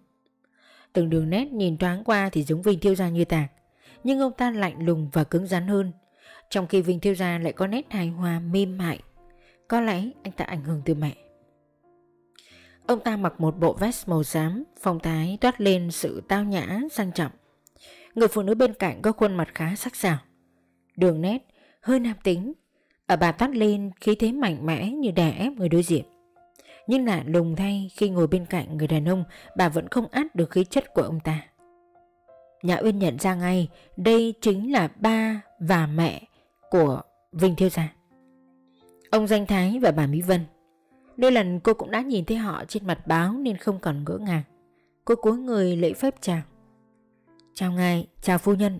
A: Từng đường nét nhìn thoáng qua thì giống Vinh Thiêu Gia như tạc. Nhưng ông ta lạnh lùng và cứng rắn hơn. Trong khi Vinh Thiêu Gia lại có nét hài hòa mềm mại. Có lẽ anh ta ảnh hưởng từ mẹ. Ông ta mặc một bộ vest màu xám, phong thái toát lên sự tao nhã, sang trọng. Người phụ nữ bên cạnh có khuôn mặt khá sắc sảo. Đường nét, hơi nam tính. Ở bà toát lên khí thế mạnh mẽ như đè ép người đối diện. Nhưng lạ lùng thay khi ngồi bên cạnh người đàn ông bà vẫn không át được khí chất của ông ta. Nhã Uyên nhận ra ngay đây chính là ba và mẹ của Vinh Thiêu Gia. Ông Danh Thái và bà Mỹ Vân Đôi lần cô cũng đã nhìn thấy họ trên mặt báo nên không còn ngỡ ngàng. Cô cúi người lễ phép chào Chào ngài, chào phu nhân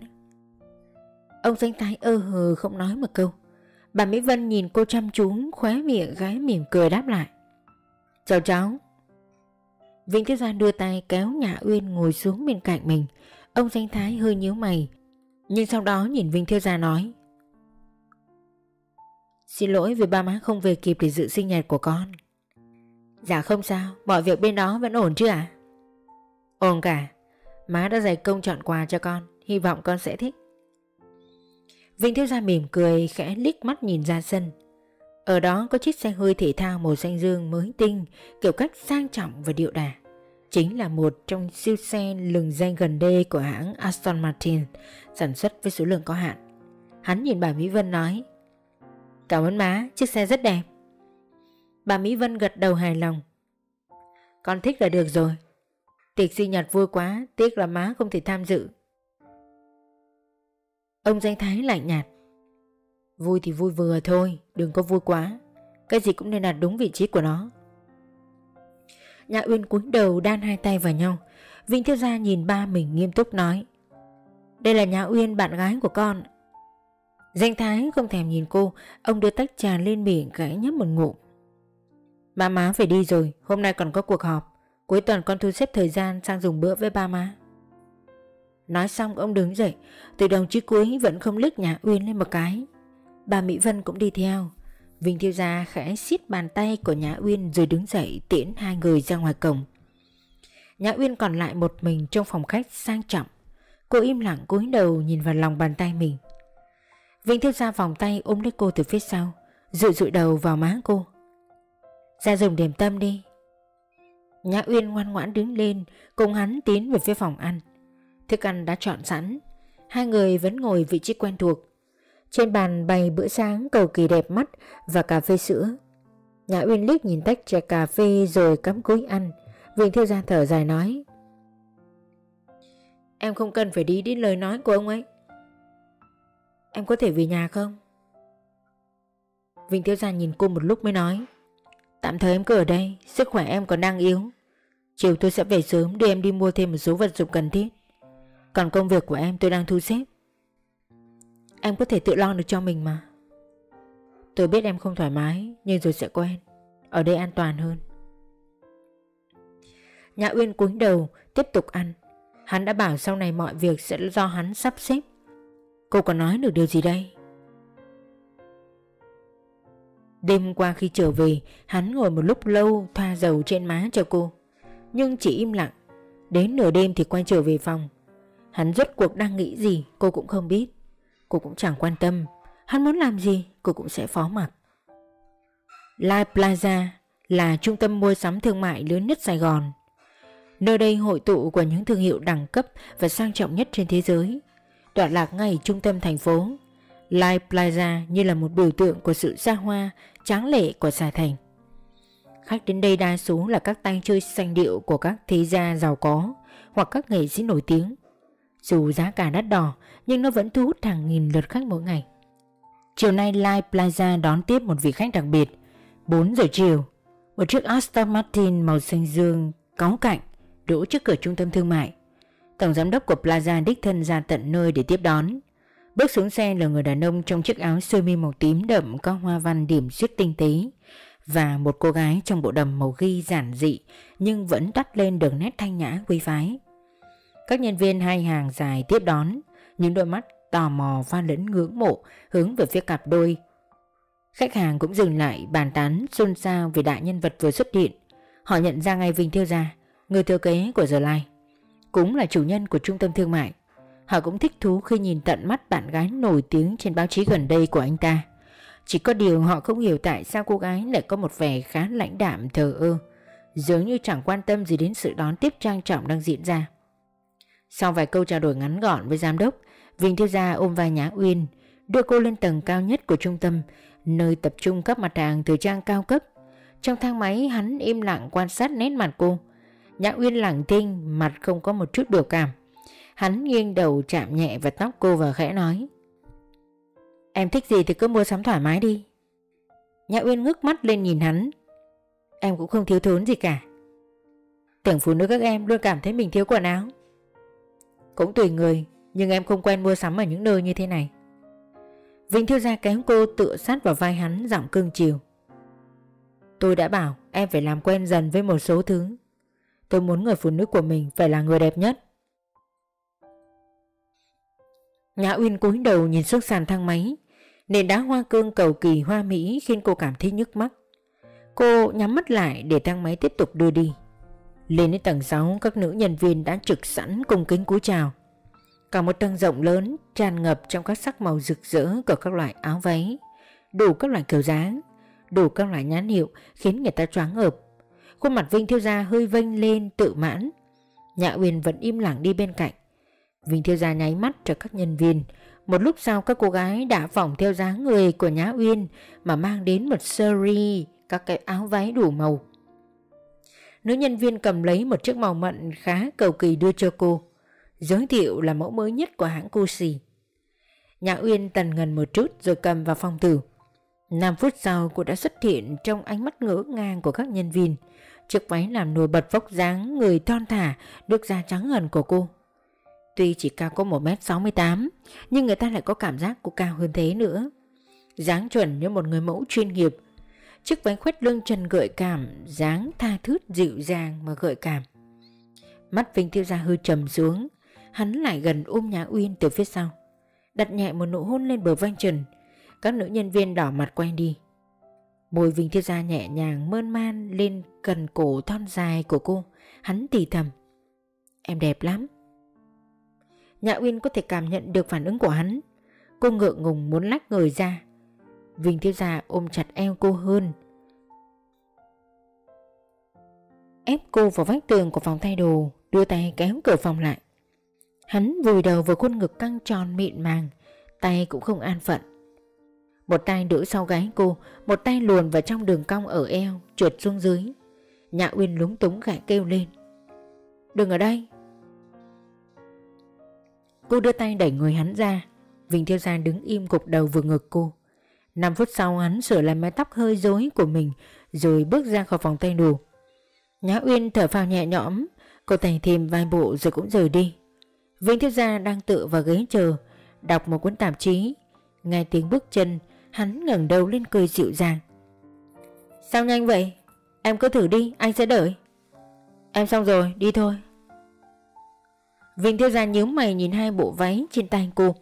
A: Ông danh thái ơ hờ không nói một câu Bà Mỹ Vân nhìn cô chăm chú, Khóe miệng, gái mỉm cười đáp lại. Chào cháu. Vĩnh Thiếu Gia đưa tay kéo Nhã Uyên ngồi xuống bên cạnh mình. Ông danh thái hơi nhíu mày, Nhưng sau đó nhìn Vinh Thiếu Gia nói. Xin lỗi vì ba má không về kịp để dự sinh nhật của con. Dạ không sao, Mọi việc bên đó vẫn ổn chứ ạ? À? Ổn cả. Má đã dày công chọn quà cho con, Hy vọng con sẽ thích. Vinh Thiếu Gia mỉm cười khẽ liếc mắt nhìn ra sân. Ở đó có chiếc xe hơi thể thao màu xanh dương mới tinh Kiểu cách sang trọng và điệu đà. Chính là một trong siêu xe lừng danh gần đây của hãng Aston Martin Sản xuất với số lượng có hạn. Hắn nhìn bà Mỹ Vân nói Cảm ơn má, chiếc xe rất đẹp. Bà Mỹ Vân gật đầu hài lòng Con thích là được rồi. Tiệc sinh nhật vui quá Tiếc là má không thể tham dự. Ông danh thái lạnh nhạt. Vui thì vui vừa thôi, Đừng có vui quá. Cái gì cũng nên đặt đúng vị trí của nó. Nhã Uyên cúi đầu đan hai tay vào nhau. Vĩnh Thiếu Gia nhìn ba mình nghiêm túc nói, Đây là Nhã Uyên, bạn gái của con. Danh Thái không thèm nhìn cô, Ông đưa tách trà lên miệng gãy nhấp một ngụm. Ba má phải đi rồi, Hôm nay còn có cuộc họp. Cuối tuần con thu xếp thời gian sang dùng bữa với ba má. Nói xong ông đứng dậy Từ đầu chí cuối vẫn không liếc nhà Uyên lên một cái Bà Mỹ Vân cũng đi theo Vinh Thiêu Gia khẽ xiết bàn tay của Nhã Uyên rồi đứng dậy tiễn hai người ra ngoài cổng. Nhã Uyên còn lại một mình trong phòng khách sang trọng. Cô im lặng cúi đầu nhìn vào lòng bàn tay mình. Vinh Thiêu Gia vòng tay ôm lấy cô từ phía sau, dụi dụi đầu vào má cô. Ra dùng điểm tâm đi. Nhã Uyên ngoan ngoãn đứng lên cùng hắn tiến về phía phòng ăn. Thức ăn đã chọn sẵn, hai người vẫn ngồi vị trí quen thuộc. Trên bàn bày bữa sáng cầu kỳ đẹp mắt và cà phê sữa. Nhã Uyên liếc nhìn tách chè cà phê rồi cắm cúi ăn. Viên Thiêu Gia thở dài nói. Em không cần phải đi đến lời nói của ông ấy. Em có thể về nhà không? Vinh Thiếu Gia nhìn cô một lúc mới nói Tạm thời em cứ ở đây Sức khỏe em còn đang yếu Chiều tôi sẽ về sớm để em đi mua thêm một số vật dụng cần thiết còn công việc của em tôi đang thu xếp. Em có thể tự lo được cho mình mà. Tôi biết em không thoải mái, Nhưng rồi sẽ quen. Ở đây an toàn hơn. Nhã Uyên cúi đầu, Tiếp tục ăn. Hắn đã bảo sau này mọi việc sẽ do hắn sắp xếp. Cô còn nói được điều gì đây? Đêm qua khi trở về, Hắn ngồi một lúc lâu thoa dầu trên má cho cô. Nhưng chỉ im lặng. Đến nửa đêm thì quay trở về phòng. Hắn rốt cuộc đang nghĩ gì cô cũng không biết. Cô cũng chẳng quan tâm. Hắn muốn làm gì cô cũng sẽ phó mặc. Lai Plaza là trung tâm mua sắm thương mại lớn nhất Sài Gòn. Nơi đây hội tụ của những thương hiệu đẳng cấp và sang trọng nhất trên thế giới. Tọa lạc ngay trung tâm thành phố. Lai Plaza như là một biểu tượng của sự xa hoa, tráng lệ của Sài Thành. Khách đến đây đa số là các tay chơi sanh điệu của các thế gia giàu có hoặc các nghệ sĩ nổi tiếng dù giá cả đắt đỏ nhưng nó vẫn thu hút hàng nghìn lượt khách mỗi ngày. Chiều nay Live Plaza đón tiếp một vị khách đặc biệt. 4 giờ chiều, một chiếc Aston Martin màu xanh dương cóng cạnh đỗ trước cửa trung tâm thương mại. Tổng giám đốc của Plaza đích thân ra tận nơi để tiếp đón. Bước xuống xe là người đàn ông trong chiếc áo sơ mi màu tím đậm có hoa văn điểm xuyết tinh tế và một cô gái trong bộ đầm màu ghi giản dị nhưng vẫn đắt lên đường nét thanh nhã quý phái. Các nhân viên hai hàng dài tiếp đón, những đôi mắt tò mò pha lẫn ngưỡng mộ hướng về phía cặp đôi. Khách hàng cũng dừng lại bàn tán xôn xao về đại nhân vật vừa xuất hiện. Họ nhận ra ngay Vinh Thiêu Gia, người thừa kế của Giờ Lai. Cũng là chủ nhân của trung tâm thương mại. Họ cũng thích thú khi nhìn tận mắt bạn gái nổi tiếng trên báo chí gần đây của anh ta. Chỉ có điều họ không hiểu tại sao cô gái lại có một vẻ khá lãnh đạm thờ ơ, dường như chẳng quan tâm gì đến sự đón tiếp trang trọng đang diễn ra. Sau vài câu trao đổi ngắn gọn với giám đốc, Vinh Thiếu Gia ôm vai Nhã Uyên, đưa cô lên tầng cao nhất của trung tâm, nơi tập trung các mặt hàng thời trang cao cấp. Trong thang máy hắn im lặng quan sát nét mặt cô. Nhã Uyên lặng thinh, mặt không có một chút biểu cảm. Hắn nghiêng đầu chạm nhẹ vào tóc cô và khẽ nói. Em thích gì thì cứ mua sắm thoải mái đi. Nhã Uyên ngước mắt lên nhìn hắn. Em cũng không thiếu thốn gì cả. Tưởng phụ nữ các em luôn cảm thấy mình thiếu quần áo cũng tùy người, Nhưng em không quen mua sắm ở những nơi như thế này. Vinh thiếu Gia kéo cô tựa sát vào vai hắn, giọng cưng chiều. Tôi đã bảo em phải làm quen dần với một số thứ. Tôi muốn người phụ nữ của mình phải là người đẹp nhất. Nhã Uyên cúi đầu nhìn xuống sàn thang máy. Nền đá hoa cương cầu kỳ hoa mỹ khiến cô cảm thấy nhức mắt. Cô nhắm mắt lại để thang máy tiếp tục đưa đi. Lên đến tầng 6 các nữ nhân viên đã trực sẵn cung kính cúi chào. Cả một tầng rộng lớn, tràn ngập trong các sắc màu rực rỡ của các loại áo váy. Đủ các loại kiểu dáng, Đủ các loại nhãn hiệu khiến người ta choáng ngợp. Khuôn mặt Vinh Thiêu Gia hơi vênh lên, tự mãn. Nhã Uyên vẫn im lặng đi bên cạnh. Vinh Thiêu Gia nháy mắt cho các nhân viên. Một lúc sau, các cô gái đã phỏng theo dáng người của Nhã Uyên Mà mang đến một series các cái áo váy đủ màu. Nữ nhân viên cầm lấy một chiếc màu mận khá cầu kỳ đưa cho cô, Giới thiệu là mẫu mới nhất của hãng Gucci Nhã Uyên tần ngần một chút rồi cầm vào phòng thử 5 phút sau, cô đã xuất hiện trong ánh mắt ngỡ ngang của các nhân viên. Chiếc váy làm nổi bật vóc dáng người thon thả, được da trắng ngần của cô. Tuy chỉ cao có 1m68 nhưng người ta lại có cảm giác cô cao hơn thế nữa. Dáng chuẩn như một người mẫu chuyên nghiệp Chiếc váy khoét lưng trần gợi cảm, dáng tha thướt dịu dàng mà gợi cảm. Mắt Vinh Tiêu Gia hơi trầm xuống, Hắn lại gần ôm Nhã Uyên từ phía sau. Đặt nhẹ một nụ hôn lên bờ vai Trần, Các nữ nhân viên đỏ mặt quay đi. Môi Vinh Tiêu Gia nhẹ nhàng mơn man lên cần cổ thon dài của cô, Hắn tì thầm. Em đẹp lắm. Nhã Uyên có thể cảm nhận được phản ứng của hắn. Cô ngượng ngùng muốn lách người ra. Vinh thiếu Gia ôm chặt eo cô hơn. Ép cô vào vách tường của phòng thay đồ, Đưa tay kéo cửa phòng lại. Hắn vùi đầu vào khuôn ngực căng tròn mịn màng, Tay cũng không an phận. Một tay đỡ sau gáy cô, Một tay luồn vào trong đường cong ở eo, Trượt xuống dưới. Nhã Uyên lúng túng gãi kêu lên. Đừng ở đây. Cô đưa tay đẩy người hắn ra. Vinh Thiêu Gia đứng im gục đầu vừa ngực cô. 5 phút sau hắn sửa lại mái tóc hơi rối của mình, Rồi bước ra khỏi phòng tay đồ Nhã Uyên thở phào nhẹ nhõm, Cô tay thêm vài bộ rồi cũng rời đi. Vinh Thiếu Gia đang tựa vào ghế chờ, Đọc một cuốn tạp chí. Nghe tiếng bước chân, Hắn ngẩng đầu lên cười dịu dàng. Sao nhanh vậy? Em cứ thử đi, anh sẽ đợi. Em xong rồi, đi thôi. Vinh Thiếu Gia nhíu mày nhìn hai bộ váy trên tay cô.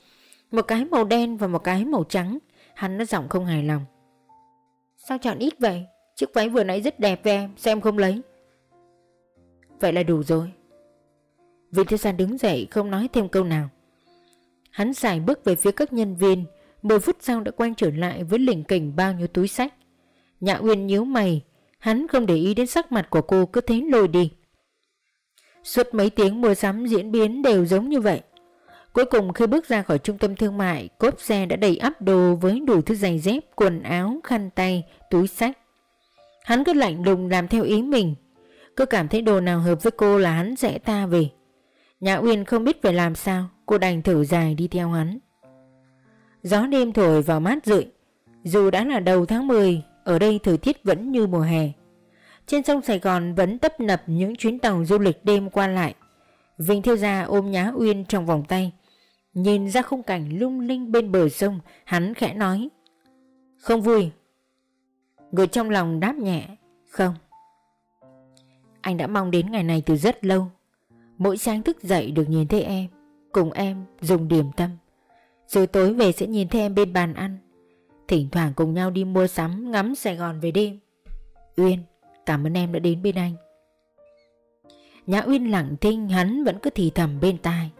A: Một cái màu đen và một cái màu trắng. Hắn nói giọng không hài lòng. Sao chọn ít vậy? Chiếc váy vừa nãy rất đẹp với em Sao em không lấy? Vậy là đủ rồi. Vị Thế gia đứng dậy, không nói thêm câu nào. Hắn xài bước về phía các nhân viên 10 phút sau đã quay trở lại với lỉnh kỉnh bao nhiêu túi sách. Nhã Uyên nhíu mày, Hắn không để ý đến sắc mặt của cô, cứ thế lôi đi. Suốt mấy tiếng mua sắm diễn biến đều giống như vậy. Cuối cùng khi bước ra khỏi trung tâm thương mại Cốp xe đã đầy ắp đồ với đủ thứ giày dép, quần áo, khăn tay, túi sách. Hắn cứ lạnh lùng làm theo ý mình. Cứ cảm thấy đồ nào hợp với cô là hắn sẽ ta về. Nhã Uyên không biết phải làm sao Cô đành thở dài đi theo hắn. Gió đêm thổi vào mát rượi. Dù đã là đầu tháng 10 Ở đây thời tiết vẫn như mùa hè. Trên sông Sài Gòn vẫn tấp nập những chuyến tàu du lịch đêm qua lại. Vinh Thiêu Gia ôm Nhã Uyên trong vòng tay. Nhìn ra khung cảnh lung linh bên bờ sông, Hắn khẽ nói. Không vui. Người trong lòng đáp nhẹ. Không. Anh đã mong đến ngày này từ rất lâu. Mỗi sáng thức dậy được nhìn thấy em, Cùng em dùng điểm tâm. Rồi tối về sẽ nhìn thấy em bên bàn ăn. Thỉnh thoảng cùng nhau đi mua sắm Ngắm Sài Gòn về đêm. Uyên, cảm ơn em đã đến bên anh. Nhã Uyên lặng thinh hắn vẫn cứ thì thầm bên tai.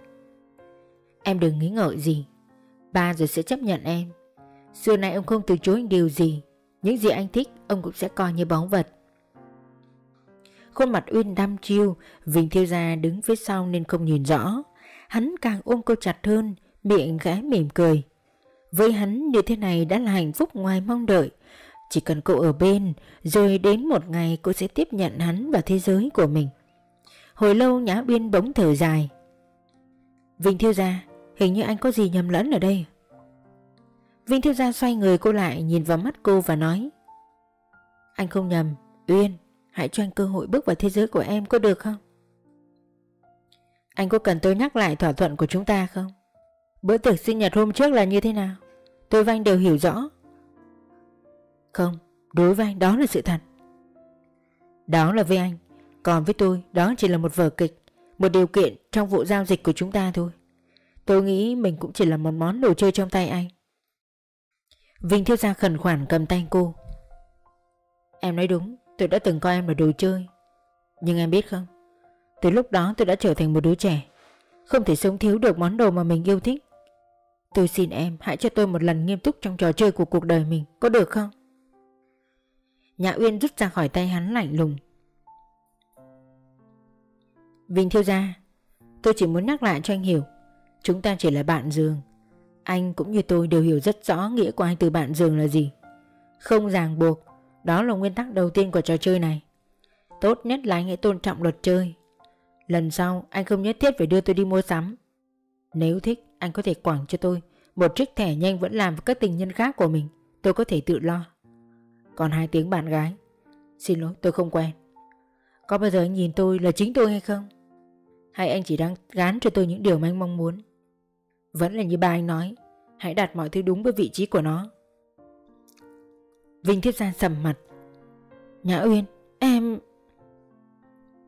A: Em đừng nghĩ ngợi gì. Ba rồi sẽ chấp nhận em. Xưa nay ông không từ chối điều gì. Những gì anh thích, ông cũng sẽ coi như bóng vật. Khuôn mặt Uyên đăm chiêu, Vinh Thiêu Gia đứng phía sau nên không nhìn rõ. Hắn càng ôm cô chặt hơn, Miệng gái mỉm cười. Với hắn như thế này đã là hạnh phúc ngoài mong đợi. Chỉ cần cô ở bên, Rồi đến một ngày cô sẽ tiếp nhận hắn vào thế giới của mình. Hồi lâu Nhã Uyên bỗng thở dài. Vinh Thiêu Gia Hình như anh có gì nhầm lẫn ở đây Vinh thiếu Gia xoay người cô lại Nhìn vào mắt cô và nói Anh không nhầm Uyên Hãy cho anh cơ hội bước vào thế giới của em có được không? Anh có cần tôi nhắc lại thỏa thuận của chúng ta không? Bữa tiệc sinh nhật hôm trước là như thế nào? Tôi và anh đều hiểu rõ. Không, đối với anh đó là sự thật. Đó là với anh, còn với tôi đó chỉ là một vở kịch, một điều kiện trong vụ giao dịch của chúng ta thôi. Tôi nghĩ mình cũng chỉ là một món đồ chơi trong tay anh. Vinh thiếu gia khẩn khoản cầm tay cô. Em nói đúng, tôi đã từng coi em là đồ chơi. Nhưng em biết không, từ lúc đó tôi đã trở thành một đứa trẻ, không thể sống thiếu được món đồ mà mình yêu thích. Tôi xin em hãy cho tôi một lần nghiêm túc trong trò chơi của cuộc đời mình, có được không? Nhã Uyên rút ra khỏi tay hắn lạnh lùng. Vinh thiếu gia, tôi chỉ muốn nhắc lại cho anh hiểu, chúng ta chỉ là bạn giường. Anh cũng như tôi đều hiểu rất rõ nghĩa của anh từ bạn giường là gì. Không ràng buộc, đó là nguyên tắc đầu tiên của trò chơi này. Tốt nhất là anh hãy tôn trọng luật chơi. Lần sau anh không nhất thiết phải đưa tôi đi mua sắm. Nếu thích anh có thể quảng cho tôi một chiếc thẻ nhanh vẫn làm với các tình nhân khác của mình. Tôi có thể tự lo. Còn hai tiếng bạn gái. Xin lỗi tôi không quen. Có bao giờ anh nhìn tôi là chính tôi hay không? Hay anh chỉ đang gán cho tôi những điều mà anh mong muốn? Vẫn là như ba anh nói, Hãy đặt mọi thứ đúng với vị trí của nó. Vinh Thiết Gia sầm mặt. Nhã Uyên, Em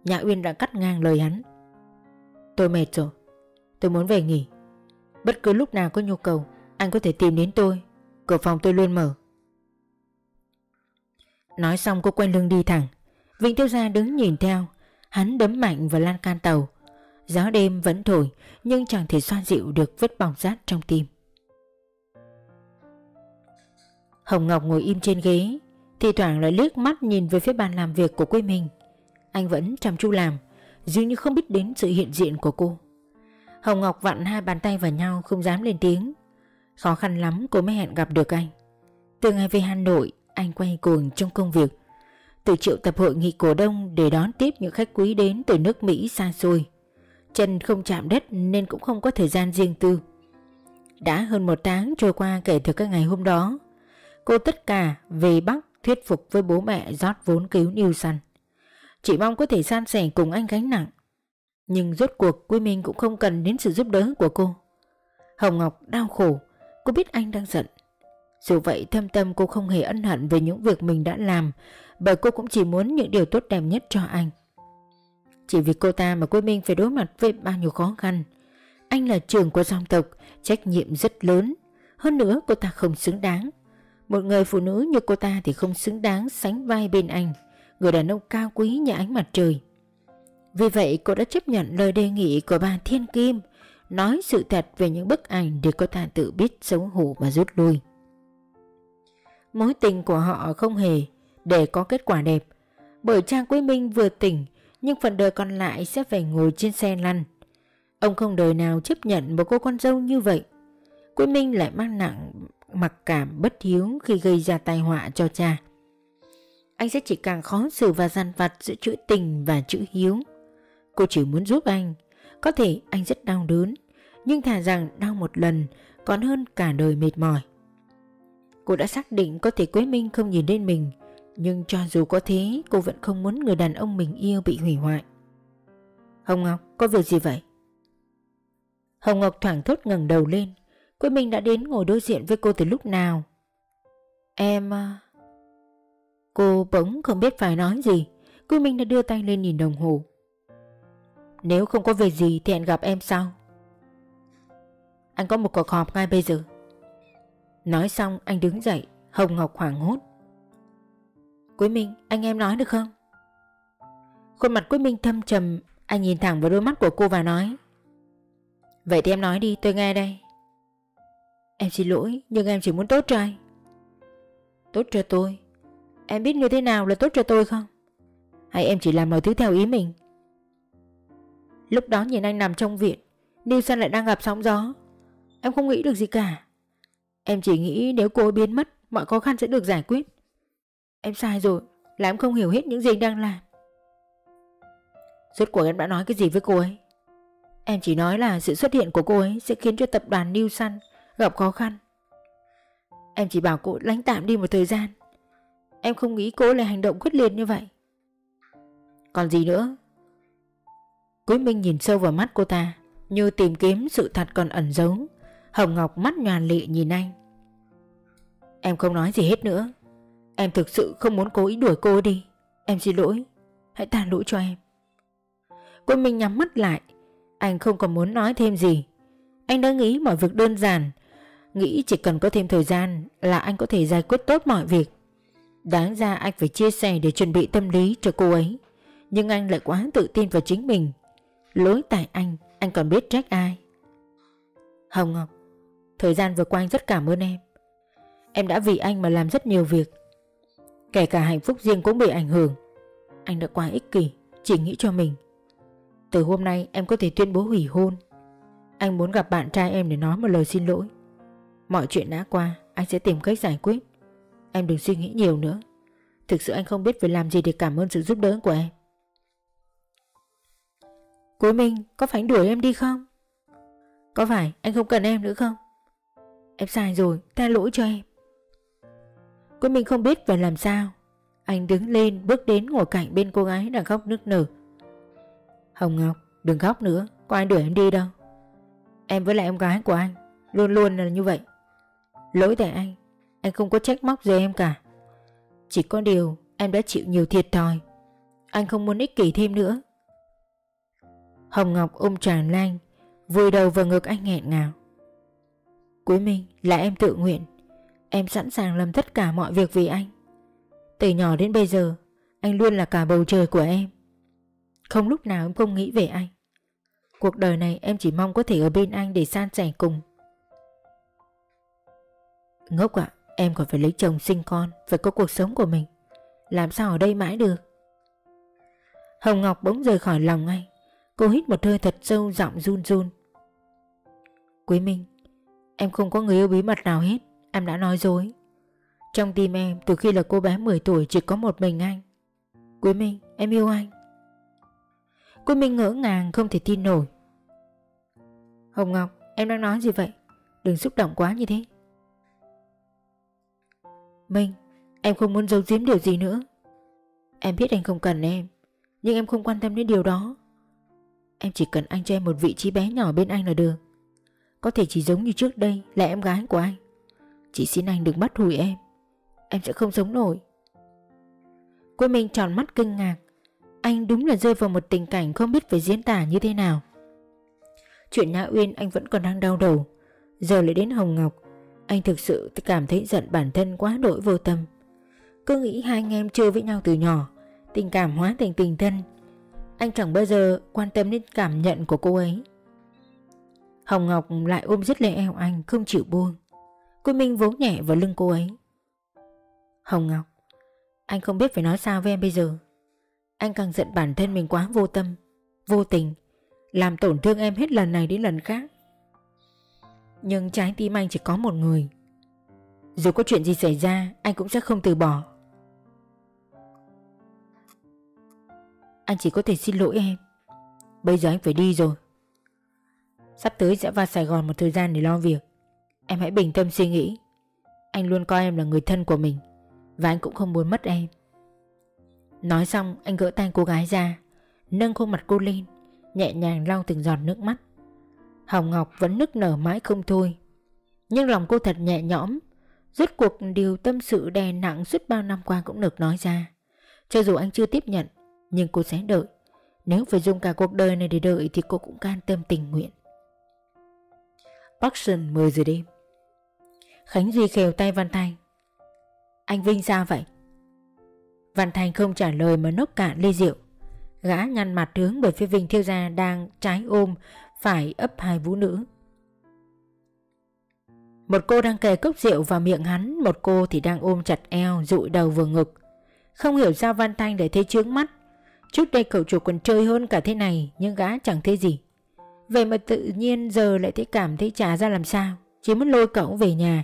A: Nhã Uyên đã cắt ngang lời hắn. Tôi mệt rồi, Tôi muốn về nghỉ. Bất cứ lúc nào có nhu cầu, Anh có thể tìm đến tôi. Cửa phòng tôi luôn mở. Nói xong cô quay lưng đi thẳng. Vĩnh Tiêu Gia đứng nhìn theo. Hắn đấm mạnh vào lan can tàu. Gió đêm vẫn thổi nhưng chẳng thể xoa dịu được vết bỏng rát trong tim. Hồng Ngọc ngồi im trên ghế, thì thoảng lại liếc mắt nhìn về phía bàn làm việc của quê mình. Anh vẫn chăm chú làm, dường như không biết đến sự hiện diện của cô. Hồng Ngọc vặn hai bàn tay vào nhau không dám lên tiếng. Khó khăn lắm cô mới hẹn gặp được anh. Từ ngày về Hà Nội, anh quay cuồng trong công việc. Từ triệu tập hội nghị cổ đông để đón tiếp những khách quý đến từ nước Mỹ xa xôi. Chân không chạm đất nên cũng không có thời gian riêng tư. Đã hơn một tháng trôi qua kể từ các ngày hôm đó, Cô tất cả về Bắc thuyết phục với bố mẹ rót vốn cứu New san. Chỉ mong có thể san sẻ cùng anh gánh nặng, Nhưng rốt cuộc Quy Minh cũng không cần đến sự giúp đỡ của cô. Hồng Ngọc đau khổ, Cô biết anh đang giận. Dù vậy thâm tâm cô không hề ân hận về những việc mình đã làm, Bởi cô cũng chỉ muốn những điều tốt đẹp nhất cho anh chỉ vì cô ta mà Quế Minh phải đối mặt với bao nhiêu khó khăn. Anh là trưởng của dòng tộc, Trách nhiệm rất lớn. Hơn nữa, cô ta không xứng đáng. Một người phụ nữ như cô ta thì không xứng đáng sánh vai bên anh, Người đàn ông cao quý như ánh mặt trời. Vì vậy, cô đã chấp nhận lời đề nghị của bà Thiên Kim, Nói sự thật về những bức ảnh để cô ta tự biết xấu hổ và rút lui. Mối tình của họ không hề để có kết quả đẹp. Bởi Trang Quế Minh vừa tỉnh nhưng phần đời còn lại sẽ phải ngồi trên xe lăn. Ông không đời nào chấp nhận một cô con dâu như vậy. Quế Minh lại mang nặng mặc cảm bất hiếu khi gây ra tai họa cho cha. Anh sẽ chỉ càng khó xử và gian vặt giữa chữ tình và chữ hiếu. Cô chỉ muốn giúp anh. Có thể anh rất đau đớn, nhưng thà rằng đau một lần còn hơn cả đời mệt mỏi. Cô đã xác định có thể Quế Minh không nhìn đến mình nhưng cho dù có thế, cô vẫn không muốn người đàn ông mình yêu bị hủy hoại. Hồng Ngọc, có việc gì vậy? Hồng Ngọc thoảng thốt ngẩng đầu lên. Quế Minh đã đến ngồi đối diện với cô từ lúc nào? Em... À, cô bỗng không biết phải nói gì. Quế Minh đã đưa tay lên nhìn đồng hồ. Nếu không có việc gì thì hẹn gặp em sau. Anh có một cuộc họp ngay bây giờ. Nói xong, anh đứng dậy. Hồng Ngọc hoảng hốt. Quý Minh, anh em nói được không? Khuôn mặt Quý Minh thâm trầm, Anh nhìn thẳng vào đôi mắt của cô và nói. Vậy thì em nói đi, tôi nghe đây. Em xin lỗi, Nhưng em chỉ muốn tốt cho anh. Tốt cho tôi? Em biết như thế nào là tốt cho tôi không? Hay em chỉ làm mọi thứ theo ý mình? Lúc đó nhìn anh nằm trong viện Niêu lại đang gặp sóng gió. Em không nghĩ được gì cả. Em chỉ nghĩ nếu cô biến mất, Mọi khó khăn sẽ được giải quyết. Em sai rồi, Là em không hiểu hết những gì anh đang làm. Rốt cuộc em đã nói cái gì với cô ấy? Em chỉ nói là sự xuất hiện của cô ấy Sẽ khiến cho tập đoàn New Sun Gặp khó khăn. Em chỉ bảo cô lánh tạm đi một thời gian. Em không nghĩ cô lại hành động quyết liệt như vậy. Còn gì nữa? Quý Minh nhìn sâu vào mắt cô ta, Như tìm kiếm sự thật còn ẩn giấu. Hồng Ngọc mắt nhàn lị nhìn anh. Em không nói gì hết nữa. Em thực sự không muốn cố ý đuổi cô đi. Em xin lỗi. Hãy tha lỗi cho em. Quân Minh nhắm mắt lại. Anh không còn muốn nói thêm gì. Anh đã nghĩ mọi việc đơn giản. Nghĩ chỉ cần có thêm thời gian Là anh có thể giải quyết tốt mọi việc. Đáng ra anh phải chia sẻ để chuẩn bị tâm lý cho cô ấy. Nhưng anh lại quá tự tin vào chính mình. Lỗi tại anh Anh còn biết trách ai. Hồng Ngọc, Thời gian vừa qua anh rất cảm ơn em. Em đã vì anh mà làm rất nhiều việc. Kể cả hạnh phúc riêng cũng bị ảnh hưởng. Anh đã quá ích kỷ Chỉ nghĩ cho mình. Từ hôm nay em có thể tuyên bố hủy hôn. Anh muốn gặp bạn trai em để nói một lời xin lỗi. Mọi chuyện đã qua Anh sẽ tìm cách giải quyết. Em đừng suy nghĩ nhiều nữa. Thực sự anh không biết phải làm gì để cảm ơn sự giúp đỡ của em. Cuối Minh có phải đuổi em đi không? Có phải anh không cần em nữa không? Em sai rồi, tha lỗi cho em cô Minh không biết phải làm sao. Anh đứng lên, bước đến ngồi cạnh bên cô gái đang khóc nức nở. Hồng Ngọc, đừng khóc nữa, Có ai đuổi em đi đâu. Em với lại em gái của anh, Luôn luôn là như vậy. Lỗi tại anh Anh không có trách móc gì em cả. Chỉ có điều em đã chịu nhiều thiệt thòi. Anh không muốn ích kỷ thêm nữa. Hồng Ngọc ôm tràn lanh, Vùi đầu vào ngực anh nghẹn ngào. Cuối mình là em tự nguyện Em sẵn sàng làm tất cả mọi việc vì anh. Từ nhỏ đến bây giờ, Anh luôn là cả bầu trời của em. Không lúc nào em không nghĩ về anh. Cuộc đời này em chỉ mong có thể ở bên anh để san sẻ cùng. Ngốc ạ, Em còn phải lấy chồng sinh con, Phải có cuộc sống của mình. Làm sao ở đây mãi được? Hồng Ngọc bỗng rời khỏi lòng anh. Cô hít một hơi thật sâu, giọng run run. Quý Minh, Em không có người yêu bí mật nào hết. Em đã nói dối. Trong tim em, từ khi là cô bé 10 tuổi, Chỉ có một mình anh. Quý Minh, em yêu anh. Quý Minh ngỡ ngàng, không thể tin nổi. Hồng Ngọc, em đang nói gì vậy? Đừng xúc động quá như thế. Minh, Em không muốn giấu giếm điều gì nữa. Em biết anh không cần em, Nhưng em không quan tâm đến điều đó. Em chỉ cần anh cho em một vị trí bé nhỏ bên anh là được. Có thể chỉ giống như trước đây Là em gái của anh. Chỉ xin anh đừng bắt hùi em. Em sẽ không sống nổi. Quê Minh tròn mắt kinh ngạc. Anh đúng là rơi vào một tình cảnh Không biết phải diễn tả như thế nào. Chuyện Nhã Uyên anh vẫn còn đang đau đầu. Giờ lại đến Hồng Ngọc. Anh thực sự cảm thấy giận bản thân quá đổi vô tâm. Cứ nghĩ hai anh em chơi với nhau từ nhỏ, Tình cảm hóa thành tình thân. Anh chẳng bao giờ quan tâm đến cảm nhận của cô ấy. Hồng Ngọc lại ôm rất lấy eo anh, không chịu buông. Cô Minh vỗ nhẹ vào lưng cô ấy. Hồng Ngọc, Anh không biết phải nói sao với em bây giờ. Anh càng giận bản thân mình quá vô tâm, Vô tình, Làm tổn thương em hết lần này đến lần khác. Nhưng trái tim anh chỉ có một người. Dù có chuyện gì xảy ra, Anh cũng sẽ không từ bỏ. Anh chỉ có thể xin lỗi em. Bây giờ anh phải đi rồi. Sắp tới sẽ vào Sài Gòn một thời gian để lo việc. Em hãy bình tâm suy nghĩ. Anh luôn coi em là người thân của mình, Và anh cũng không muốn mất em. Nói xong, anh gỡ tay cô gái ra, Nâng khuôn mặt cô lên, Nhẹ nhàng lau từng giọt nước mắt. Hồng Ngọc vẫn nức nở mãi không thôi. Nhưng lòng cô thật nhẹ nhõm. Rốt cuộc điều tâm sự đè nặng suốt bao năm qua cũng được nói ra. Cho dù anh chưa tiếp nhận, nhưng cô sẽ đợi. Nếu phải dùng cả cuộc đời này để đợi Thì cô cũng can tâm tình nguyện. Bắc Sơn 10 giờ đêm. Khánh Duy khều tay Văn Thanh. Anh Vinh sao vậy? Văn Thanh không trả lời mà nốc cạn ly rượu. Gã nhăn mặt hướng bởi phía Vinh Thiêu Gia đang trái ôm, Phải ấp hai vũ nữ. Một cô đang kề cốc rượu vào miệng hắn, Một cô thì đang ôm chặt eo, dụi đầu vừa ngực. Không hiểu sao Văn Thanh để thấy chướng mắt. Trước đây cậu chủ còn chơi hơn cả thế này, Nhưng gã chẳng thấy gì. Vậy mà tự nhiên giờ lại thấy cảm thấy trả ra làm sao, Chỉ muốn lôi cậu về nhà.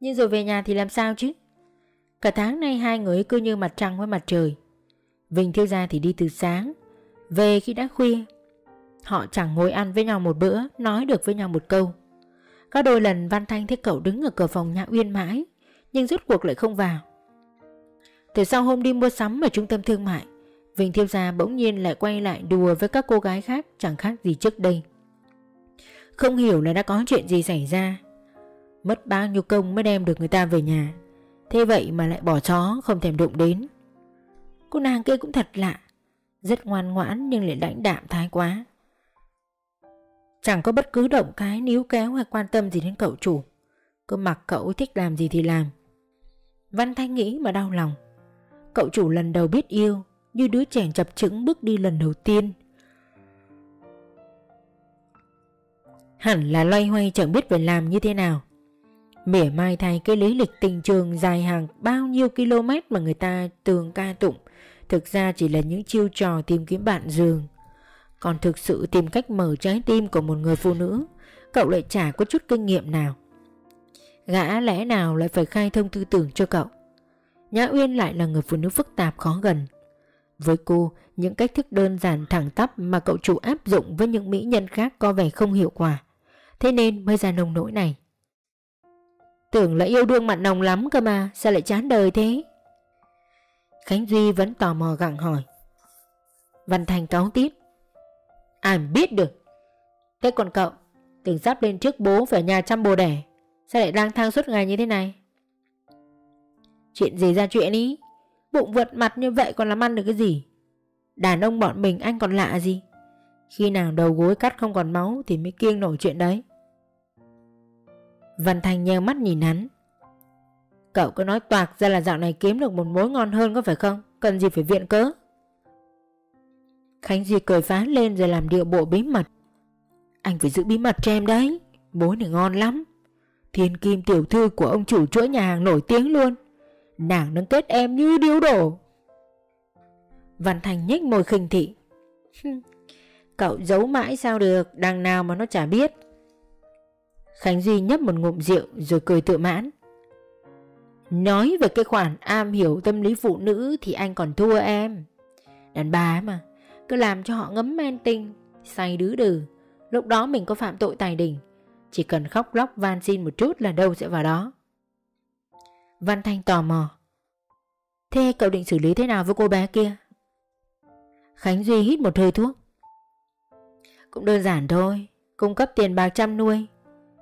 A: Nhưng rồi về nhà thì làm sao chứ Cả tháng nay hai người cứ như mặt trăng với mặt trời Vinh thiếu gia thì đi từ sáng, Về khi đã khuya Họ chẳng ngồi ăn với nhau một bữa, Nói được với nhau một câu Có đôi lần Văn Thanh thấy cậu đứng ở cửa phòng nhà Uyên mãi, Nhưng rốt cuộc lại không vào Từ sau hôm đi mua sắm ở trung tâm thương mại, Vinh Thiêu Gia bỗng nhiên lại quay lại đùa với các cô gái khác chẳng khác gì trước đây. Không hiểu là đã có chuyện gì xảy ra. Mất bao nhiêu công mới đem được người ta về nhà. Thế vậy mà lại bỏ chó, không thèm đụng đến. Cô nàng kia cũng thật lạ. Rất ngoan ngoãn nhưng lại lãnh đạm thái quá. Chẳng có bất cứ động cái, níu kéo hay quan tâm gì đến cậu chủ. Cứ mặc cậu thích làm gì thì làm. Văn Thanh nghĩ mà đau lòng. Cậu chủ lần đầu biết yêu, như đứa trẻ chập chững bước đi lần đầu tiên. Hẳn là loay hoay chẳng biết phải làm như thế nào. Mỉa mai thay cái lý lịch tình trường dài hàng bao nhiêu km mà người ta tường ca tụng. Thực ra chỉ là những chiêu trò tìm kiếm bạn giường. Còn thực sự tìm cách mở trái tim của một người phụ nữ Cậu lại chả có chút kinh nghiệm nào. Gã lẽ nào lại phải khai thông tư tưởng cho cậu? Nhã Uyên lại là người phụ nữ phức tạp khó gần. Với cô, những cách thức đơn giản thẳng tắp mà cậu chủ áp dụng với những mỹ nhân khác có vẻ không hiệu quả. Thế nên mới ra nông nỗi này. Tưởng là yêu đương mặn nồng lắm cơ mà, Sao lại chán đời thế? Khánh Duy vẫn tò mò gặng hỏi. Văn Thành cáo tiếp Ai biết được? Thế còn cậu tưởng sắp lên trước bố về nhà chăm bồ đẻ, Sao lại lang thang suốt ngày như thế này? Chuyện gì ra chuyện ý? Bụng vượt mặt như vậy còn làm ăn được cái gì? Đàn ông bọn mình anh còn lạ gì? Khi nào đầu gối cắt không còn máu Thì mới kiêng nổi chuyện đấy. Văn Thành nheo mắt nhìn hắn. Cậu cứ nói toạc ra là dạo này kiếm được một mối ngon hơn có phải không? Cần gì phải viện cớ? Khánh Duy cười phá lên rồi làm điệu bộ bí mật. Anh phải giữ bí mật cho em đấy Mối này ngon lắm. Thiên kim tiểu thư của ông chủ chuỗi nhà hàng nổi tiếng luôn. Nàng nâng kết em như điếu đổ. Văn Thành nhếch môi khinh thị. Cậu giấu mãi sao được, Đằng nào mà nó chả biết. Khánh Duy nhấp một ngụm rượu rồi cười tự mãn. Nói về cái khoản am hiểu tâm lý phụ nữ thì anh còn thua em. Đàn bà mà, cứ làm cho họ ngấm men tinh, say đứ đừ. Lúc đó mình có phạm tội tài đình, chỉ cần khóc lóc van xin một chút là đâu sẽ vào đó. Văn Thanh tò mò. Thế cậu định xử lý thế nào với cô bé kia? Khánh Duy hít một hơi thuốc. Cũng đơn giản thôi, cung cấp tiền bạc chăm nuôi,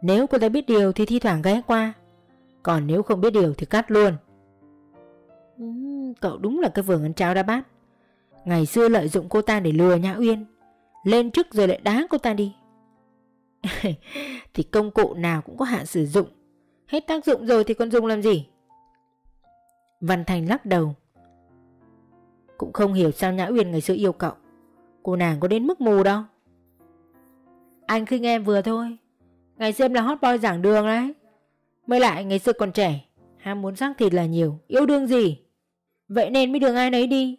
A: nếu cô ta biết điều thì thi thoảng ghé qua. Còn nếu không biết điều thì cắt luôn. Ừ, Cậu đúng là cái vườn ăn cháo đã bát. Ngày xưa lợi dụng cô ta để lừa Nhã Uyên. Lên chức rồi lại đá cô ta đi. Thì công cụ nào cũng có hạn sử dụng. Hết tác dụng rồi thì còn dùng làm gì? Văn Thành lắc đầu. Cũng không hiểu sao Nhã Uyên ngày xưa yêu cậu. Cô nàng có đến mức mù đâu. Anh khinh em vừa thôi. Ngày xưa em là hot boy giảng đường đấy. Mới lại, ngày xưa còn trẻ. Ham muốn xác thịt là nhiều. Yêu đương gì? Vậy nên mới đường ai nấy đi.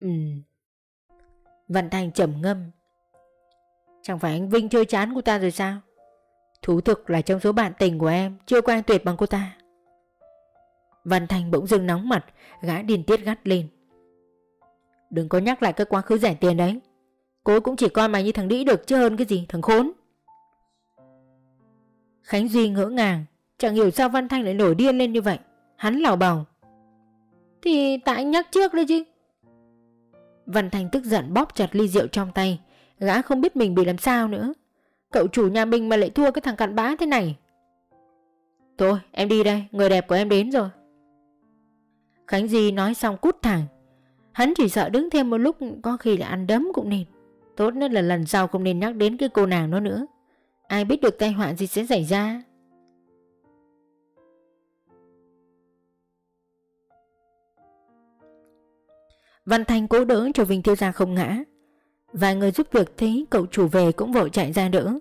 A: Ừ Văn Thành trầm ngâm. Chẳng phải anh Vinh chơi chán cô ta rồi sao? Thú thực là trong số bạn tình của em, Chưa có ai tuyệt bằng cô ta. Văn Thành bỗng dưng nóng mặt, Gã điền tiết gắt lên. Đừng có nhắc lại cái quá khứ rẻ tiền đấy. Cô cũng chỉ coi mày như thằng đĩ được chứ hơn cái gì, Thằng khốn. Khánh Duy ngỡ ngàng Chẳng hiểu sao Văn Thanh lại nổi điên lên như vậy. Hắn lào bào. Thì tại anh nhắc trước đấy chứ. Văn Thanh tức giận bóp chặt ly rượu trong tay. Gã không biết mình bị làm sao nữa. Cậu chủ nhà mình mà lại thua cái thằng cặn bã thế này. Thôi, em đi đây, Người đẹp của em đến rồi. Khánh Duy nói xong cút thẳng. Hắn chỉ sợ đứng thêm một lúc, Có khi là ăn đấm cũng nên. Tốt nhất là lần sau không nên nhắc đến cái cô nàng đó nữa. Ai biết được tai họa gì sẽ xảy ra? Văn Thanh cố đỡ cho Vinh Tiêu Gia không ngã. Vài người giúp việc thấy cậu chủ về cũng vội chạy ra đỡ.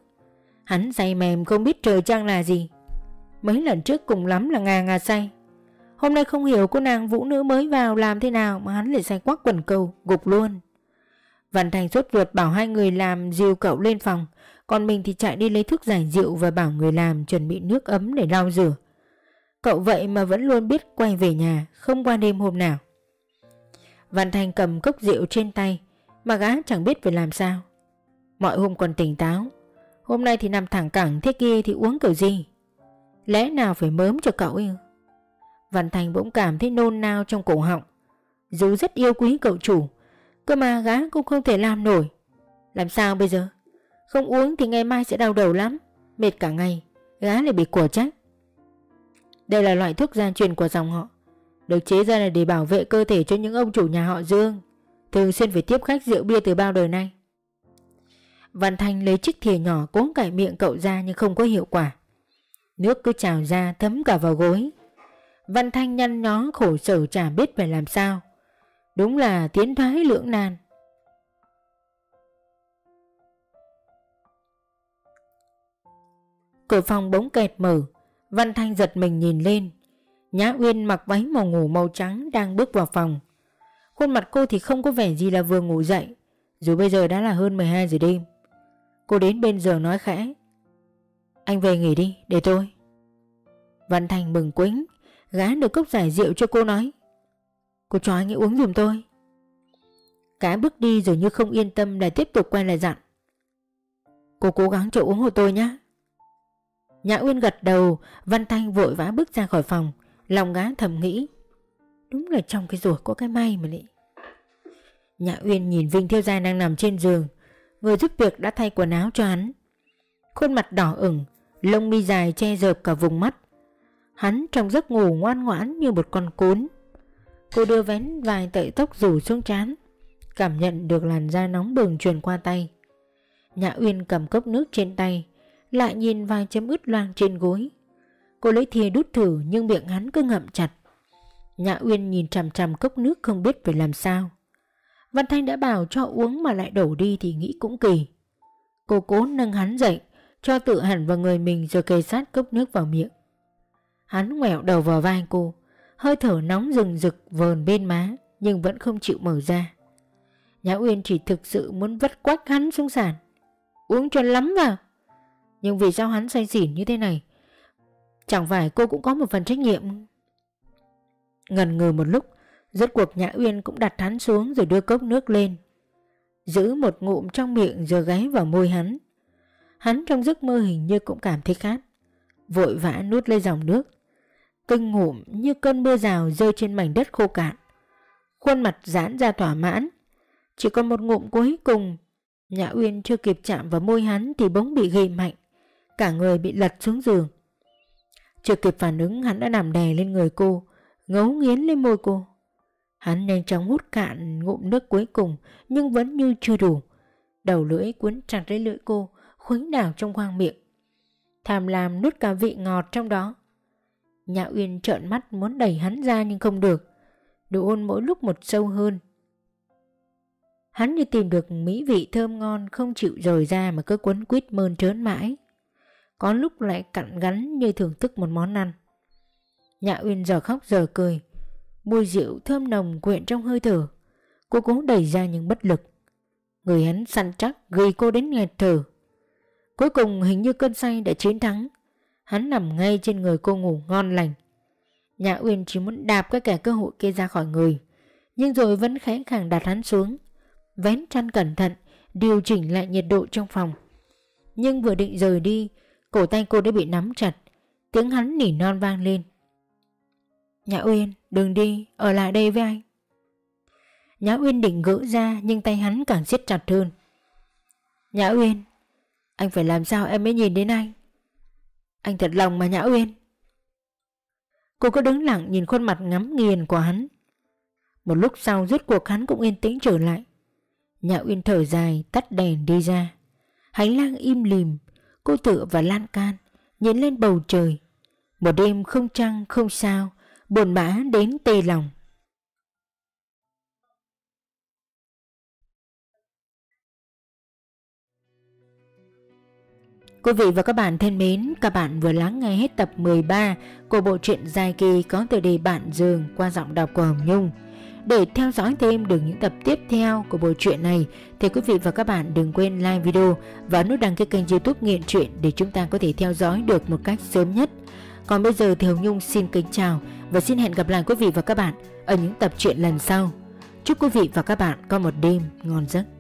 A: Hắn say mềm không biết trời trăng là gì. Mấy lần trước cùng lắm là ngà ngà say. Hôm nay không hiểu cô nàng vũ nữ mới vào làm thế nào Mà hắn lại say quắc quần cầu, Gục luôn. Văn Thành sốt ruột bảo hai người làm dìu cậu lên phòng còn mình thì chạy đi lấy thuốc giải rượu Và bảo người làm chuẩn bị nước ấm để lau rửa. Cậu vậy mà vẫn luôn biết quay về nhà, Không qua đêm hôm nào. Văn Thành cầm cốc rượu trên tay, Mà gã chẳng biết phải làm sao. Mọi hôm còn tỉnh táo, Hôm nay thì nằm thẳng cẳng, thế kia thì uống kiểu gì? Lẽ nào phải mớm cho cậu ư Văn Thành bỗng cảm thấy nôn nao trong cổ họng. Dù rất yêu quý cậu chủ, Cơ mà gã cũng không thể làm nổi. Làm sao bây giờ? Không uống thì ngày mai sẽ đau đầu lắm. Mệt cả ngày. Gá lại bị của trách. Đây là loại thuốc gia truyền của dòng họ. Được chế ra là để bảo vệ cơ thể cho những ông chủ nhà họ Dương. Thường xuyên phải tiếp khách rượu bia từ bao đời nay. Văn Thanh lấy chiếc thìa nhỏ cố cải miệng cậu ra nhưng không có hiệu quả. Nước cứ trào ra thấm cả vào gối. Văn Thanh nhăn nhó khổ sở chả biết phải làm sao. Đúng là tiến thoái lưỡng nan. Cửa phòng bỗng kẹt mở. Văn Thanh giật mình nhìn lên. Nhã Uyên mặc váy màu ngủ màu trắng đang bước vào phòng. Khuôn mặt cô thì không có vẻ gì là vừa ngủ dậy, Dù bây giờ đã là hơn 12 giờ đêm. Cô đến bên giường nói khẽ, Anh về nghỉ đi, để tôi. Văn Thành mừng quính Gá được cốc giải rượu cho cô nói, Cô cho anh ấy uống giùm tôi. Cá bước đi rồi như không yên tâm lại tiếp tục quay lại dặn, Cô cố gắng cho uống hộ tôi nhé Nhã Uyên gật đầu, Văn Thanh vội vã bước ra khỏi phòng. Lòng gã thầm nghĩ, Đúng là trong cái ruột có cái may mà lị. Nhã Uyên nhìn Vinh Thiêu Giai đang nằm trên giường. Người giúp việc đã thay quần áo cho hắn. Khuôn mặt đỏ ửng, Lông mi dài che dợp cả vùng mắt. Hắn trong giấc ngủ ngoan ngoãn như một con cún. Cô đưa vén vài tợi tóc rủ xuống trán, Cảm nhận được làn da nóng bừng truyền qua tay. Nhã Uyên cầm cốc nước trên tay lại nhìn vài chấm ướt loang trên gối. Cô lấy thìa đút thử, nhưng miệng hắn cứ ngậm chặt. Nhã Uyên nhìn chằm chằm cốc nước không biết phải làm sao. Văn Thanh đã bảo cho uống mà lại đổ đi thì nghĩ cũng kỳ. Cô cố nâng hắn dậy, Cho tự hẳn vào người mình rồi kề sát cốc nước vào miệng. Hắn ngoẹo đầu vào vai cô, Hơi thở nóng rừng rực vờn bên má, Nhưng vẫn không chịu mở ra. Nhã Uyên chỉ thực sự muốn vất quách hắn xuống sàn. Uống cho lắm vào. Nhưng vì sao hắn say xỉn như thế này? Chẳng phải cô cũng có một phần trách nhiệm? Ngần ngừ một lúc, Rốt cuộc Nhã Uyên cũng đặt hắn xuống rồi đưa cốc nước lên. Giữ một ngụm trong miệng rồi gáy vào môi hắn. Hắn trong giấc mơ hình như cũng cảm thấy khát. Vội vã nuốt lấy dòng nước. Kinh ngụm như cơn mưa rào rơi trên mảnh đất khô cạn. Khuôn mặt giãn ra thỏa mãn. Chỉ còn một ngụm cuối cùng, Nhã Uyên chưa kịp chạm vào môi hắn thì bỗng bị gầy mạnh. Cả người bị lật xuống giường. Chưa kịp phản ứng, hắn đã nằm đè lên người cô, Ngấu nghiến lên môi cô. Hắn nhanh chóng hút cạn ngụm nước cuối cùng, Nhưng vẫn như chưa đủ. Đầu lưỡi cuốn chặt lấy lưỡi cô, Khuấy đảo trong khoang miệng. Tham lam nuốt cả vị ngọt trong đó. Nhã Uyên trợn mắt muốn đẩy hắn ra nhưng không được. Đủ ôn mỗi lúc một sâu hơn. Hắn như tìm được mỹ vị thơm ngon, không chịu rời ra mà cứ quấn quýt mơn trớn mãi. Có lúc lại cặn gắn như thưởng thức một món ăn. Nhã Uyên giờ khóc giờ cười, Mùi rượu thơm nồng quyện trong hơi thở. Cô cố đẩy ra những bất lực. Người hắn săn chắc ghi cô đến nghẹt thở. Cuối cùng hình như cơn say đã chiến thắng. Hắn nằm ngay trên người cô ngủ ngon lành. Nhã Uyên chỉ muốn đạp cái kẻ cơ hội kia ra khỏi người, Nhưng rồi vẫn khẽ khàng đặt hắn xuống, Vén chăn cẩn thận, Điều chỉnh lại nhiệt độ trong phòng. Nhưng vừa định rời đi Cổ tay cô đã bị nắm chặt. Tiếng hắn nỉ non vang lên. Nhã Uyên, đừng đi, Ở lại đây với anh. Nhã Uyên định gỡ ra, Nhưng tay hắn càng siết chặt hơn. Nhã Uyên, Anh phải làm sao em mới nhìn đến anh? Anh thật lòng mà Nhã Uyên. Cô cứ đứng lặng nhìn khuôn mặt ngắm nghiền của hắn. Một lúc sau, rốt cuộc hắn cũng yên tĩnh trở lại. Nhã Uyên thở dài, tắt đèn đi ra. Hành lang im lìm. Cô tựa vào lan can Nhìn lên bầu trời Một đêm không trăng không sao buồn bã đến tê lòng. Quý vị và các bạn thân mến, các bạn vừa lắng nghe hết tập 13 của bộ truyện dài kỳ có tựa đề Bạn Dường qua giọng đọc của Hồng Nhung. Để theo dõi thêm được những tập tiếp theo của bộ truyện này, thì quý vị và các bạn đừng quên like video và nút đăng ký kênh youtube Nghiện Truyện để chúng ta có thể theo dõi được một cách sớm nhất. Còn bây giờ thì Hồng Nhung xin kính chào và xin hẹn gặp lại quý vị và các bạn ở những tập truyện lần sau. Chúc quý vị và các bạn có một đêm ngon giấc.